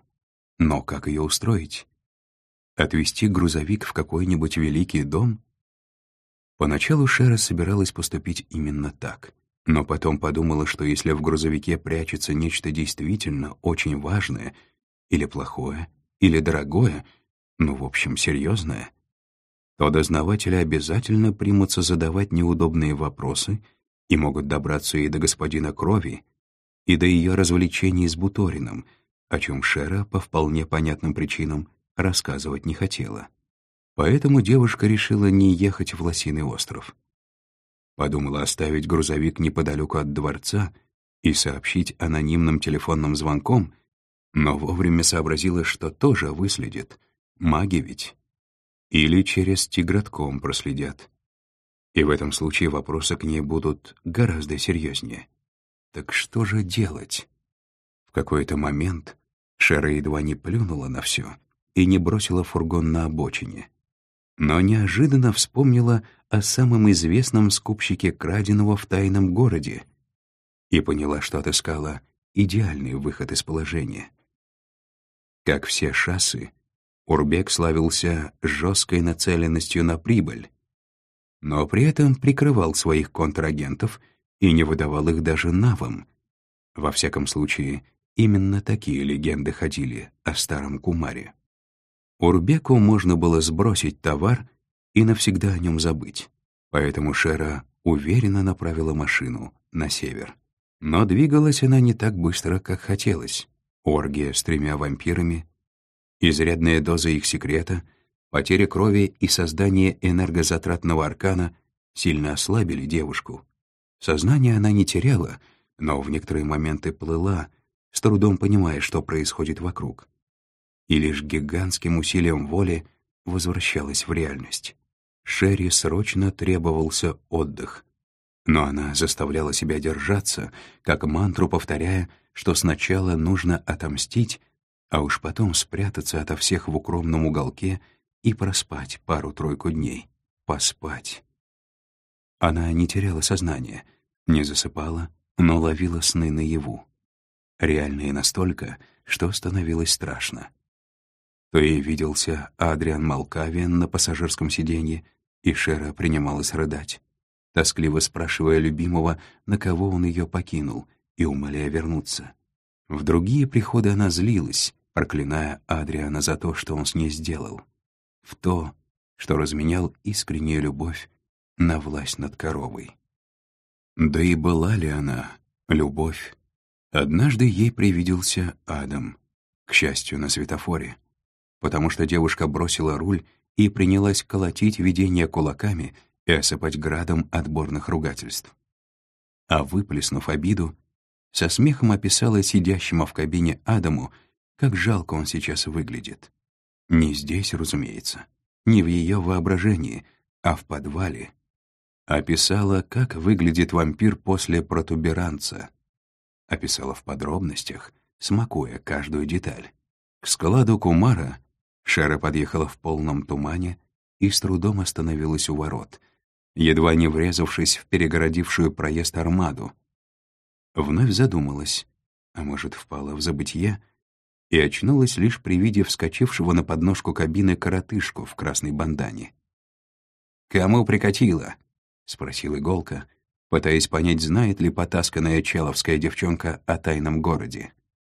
Но как ее устроить? Отвезти грузовик в какой-нибудь великий дом? Поначалу Шера собиралась поступить именно так, но потом подумала, что если в грузовике прячется нечто действительно очень важное, или плохое, или дорогое, ну, в общем, серьезное, то дознаватели обязательно примутся задавать неудобные вопросы и могут добраться и до господина Крови, и до ее развлечений с Буторином, о чем Шера, по вполне понятным причинам, рассказывать не хотела. Поэтому девушка решила не ехать в Лосиный остров. Подумала оставить грузовик неподалеку от дворца и сообщить анонимным телефонным звонком, но вовремя сообразила, что тоже выследит. Маги ведь. Или через тигротком проследят. И в этом случае вопросы к ней будут гораздо серьезнее. Так что же делать? В какой-то момент Шера едва не плюнула на все и не бросила фургон на обочине. Но неожиданно вспомнила о самом известном скупщике краденого в тайном городе и поняла, что отыскала идеальный выход из положения. Как все шассы, Урбек славился жесткой нацеленностью на прибыль, но при этом прикрывал своих контрагентов и не выдавал их даже навам. Во всяком случае, именно такие легенды ходили о старом Кумаре. Урбеку можно было сбросить товар и навсегда о нем забыть, поэтому Шера уверенно направила машину на север. Но двигалась она не так быстро, как хотелось. Оргия с тремя вампирами, изрядная доза их секрета, потеря крови и создание энергозатратного аркана сильно ослабили девушку. Сознание она не теряла, но в некоторые моменты плыла, с трудом понимая, что происходит вокруг. И лишь гигантским усилием воли возвращалась в реальность. Шерри срочно требовался отдых. Но она заставляла себя держаться, как мантру повторяя, что сначала нужно отомстить, а уж потом спрятаться ото всех в укромном уголке и проспать пару-тройку дней. Поспать. Она не теряла сознание, не засыпала, но ловила сны наяву. Реальные настолько, что становилось страшно. То ей виделся Адриан Малкавиан на пассажирском сиденье, и Шера принималась рыдать тоскливо спрашивая любимого, на кого он ее покинул, и умоляя вернуться. В другие приходы она злилась, проклиная Адриана за то, что он с ней сделал. В то, что разменял искреннюю любовь на власть над коровой. Да и была ли она, любовь? Однажды ей привиделся Адам, к счастью, на светофоре, потому что девушка бросила руль и принялась колотить видение кулаками и осыпать градом отборных ругательств. А выплеснув обиду, со смехом описала сидящему в кабине Адаму, как жалко он сейчас выглядит. Не здесь, разумеется, не в ее воображении, а в подвале. Описала, как выглядит вампир после протуберанца. Описала в подробностях, смакуя каждую деталь. К складу Кумара Шара подъехала в полном тумане и с трудом остановилась у ворот — едва не врезавшись в перегородившую проезд армаду. Вновь задумалась, а может, впала в забытье, и очнулась лишь при виде вскочившего на подножку кабины коротышку в красной бандане. «Кому прикатило?» — спросил Иголка, пытаясь понять, знает ли потасканная человская девчонка о тайном городе.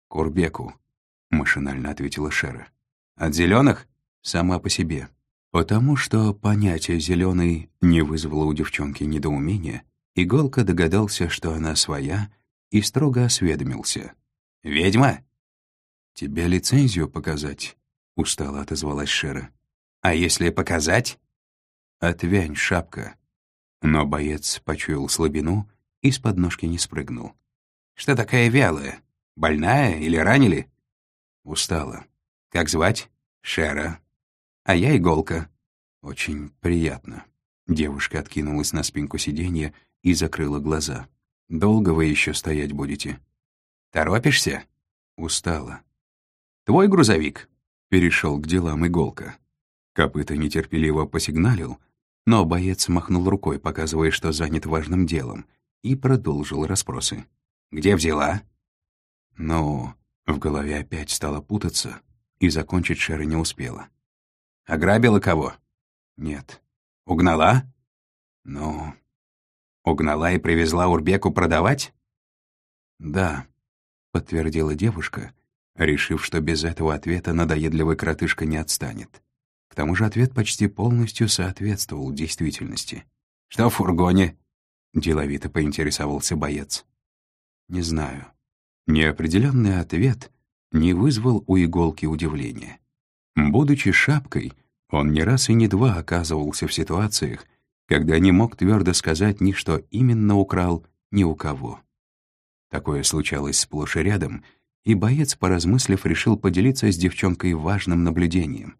«Курбеку», — машинально ответила Шера. «От зеленых? Сама по себе». Потому что понятие «зеленый» не вызвало у девчонки недоумения, Иголка догадался, что она своя, и строго осведомился. «Ведьма?» «Тебе лицензию показать?» — устало отозвалась Шера. «А если показать?» «Отвянь, шапка». Но боец почуял слабину и с подножки не спрыгнул. «Что такая вялая? Больная или ранили?» «Устала». «Как звать?» «Шера», а я иголка». «Очень приятно». Девушка откинулась на спинку сиденья и закрыла глаза. «Долго вы еще стоять будете?» «Торопишься?» «Устала». «Твой грузовик?» Перешел к делам иголка. Копыта нетерпеливо посигналил, но боец махнул рукой, показывая, что занят важным делом, и продолжил расспросы. «Где взяла?» Но в голове опять стало путаться, и закончить Шера не успела. Ограбила кого? Нет. Угнала? Ну, угнала и привезла Урбеку продавать? Да, подтвердила девушка, решив, что без этого ответа надоедливый кротышка не отстанет. К тому же ответ почти полностью соответствовал действительности. «Что в фургоне?» — деловито поинтересовался боец. «Не знаю». Неопределенный ответ не вызвал у иголки удивления. Будучи шапкой, он не раз и не два оказывался в ситуациях, когда не мог твердо сказать ни что именно украл, ни у кого. Такое случалось сплошь и рядом, и боец, поразмыслив, решил поделиться с девчонкой важным наблюдением.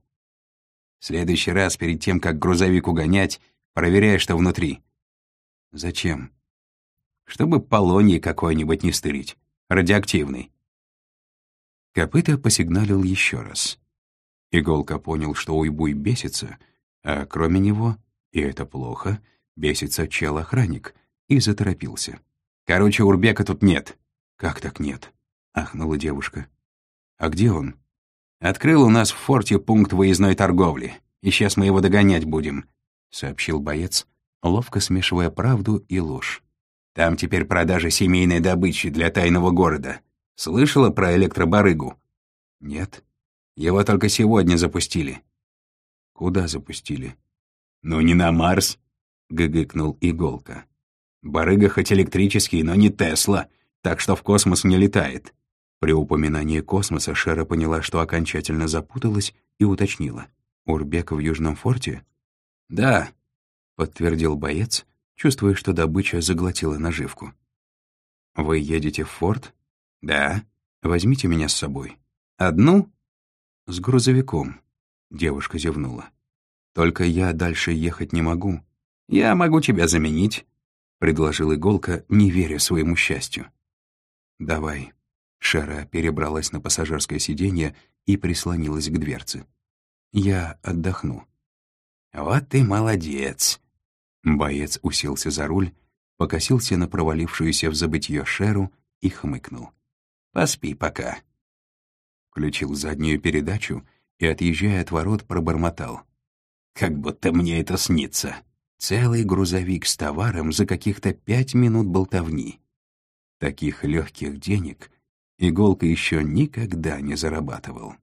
«В следующий раз, перед тем, как грузовик угонять, проверяй, что внутри». «Зачем?» «Чтобы полоний какой-нибудь не стырить. Радиоактивный». Копыта посигналил еще раз. Иголка понял, что Уйбуй бесится, а кроме него, и это плохо, бесится чел-охранник, и заторопился. «Короче, Урбека тут нет». «Как так нет?» — ахнула девушка. «А где он?» Открыл у нас в форте пункт выездной торговли, и сейчас мы его догонять будем», — сообщил боец, ловко смешивая правду и ложь. «Там теперь продажа семейной добычи для тайного города. Слышала про электробарыгу?» «Нет. Его только сегодня запустили». «Куда запустили?» «Ну, не на Марс», — гыгыкнул Иголка. «Барыга хоть электрический, но не Тесла, так что в космос не летает». При упоминании космоса Шера поняла, что окончательно запуталась и уточнила. «Урбек в Южном форте?» «Да», — подтвердил боец, чувствуя, что добыча заглотила наживку. «Вы едете в форт?» «Да». «Возьмите меня с собой». «Одну?» «С грузовиком», — девушка зевнула. «Только я дальше ехать не могу». «Я могу тебя заменить», — предложил Иголка, не веря своему счастью. «Давай». Шера перебралась на пассажирское сиденье и прислонилась к дверце. «Я отдохну». «Вот ты молодец!» Боец уселся за руль, покосился на провалившуюся в забытье Шеру и хмыкнул. «Поспи пока». Включил заднюю передачу и, отъезжая от ворот, пробормотал. «Как будто мне это снится». Целый грузовик с товаром за каких-то пять минут болтовни. Таких легких денег Иголка еще никогда не зарабатывал.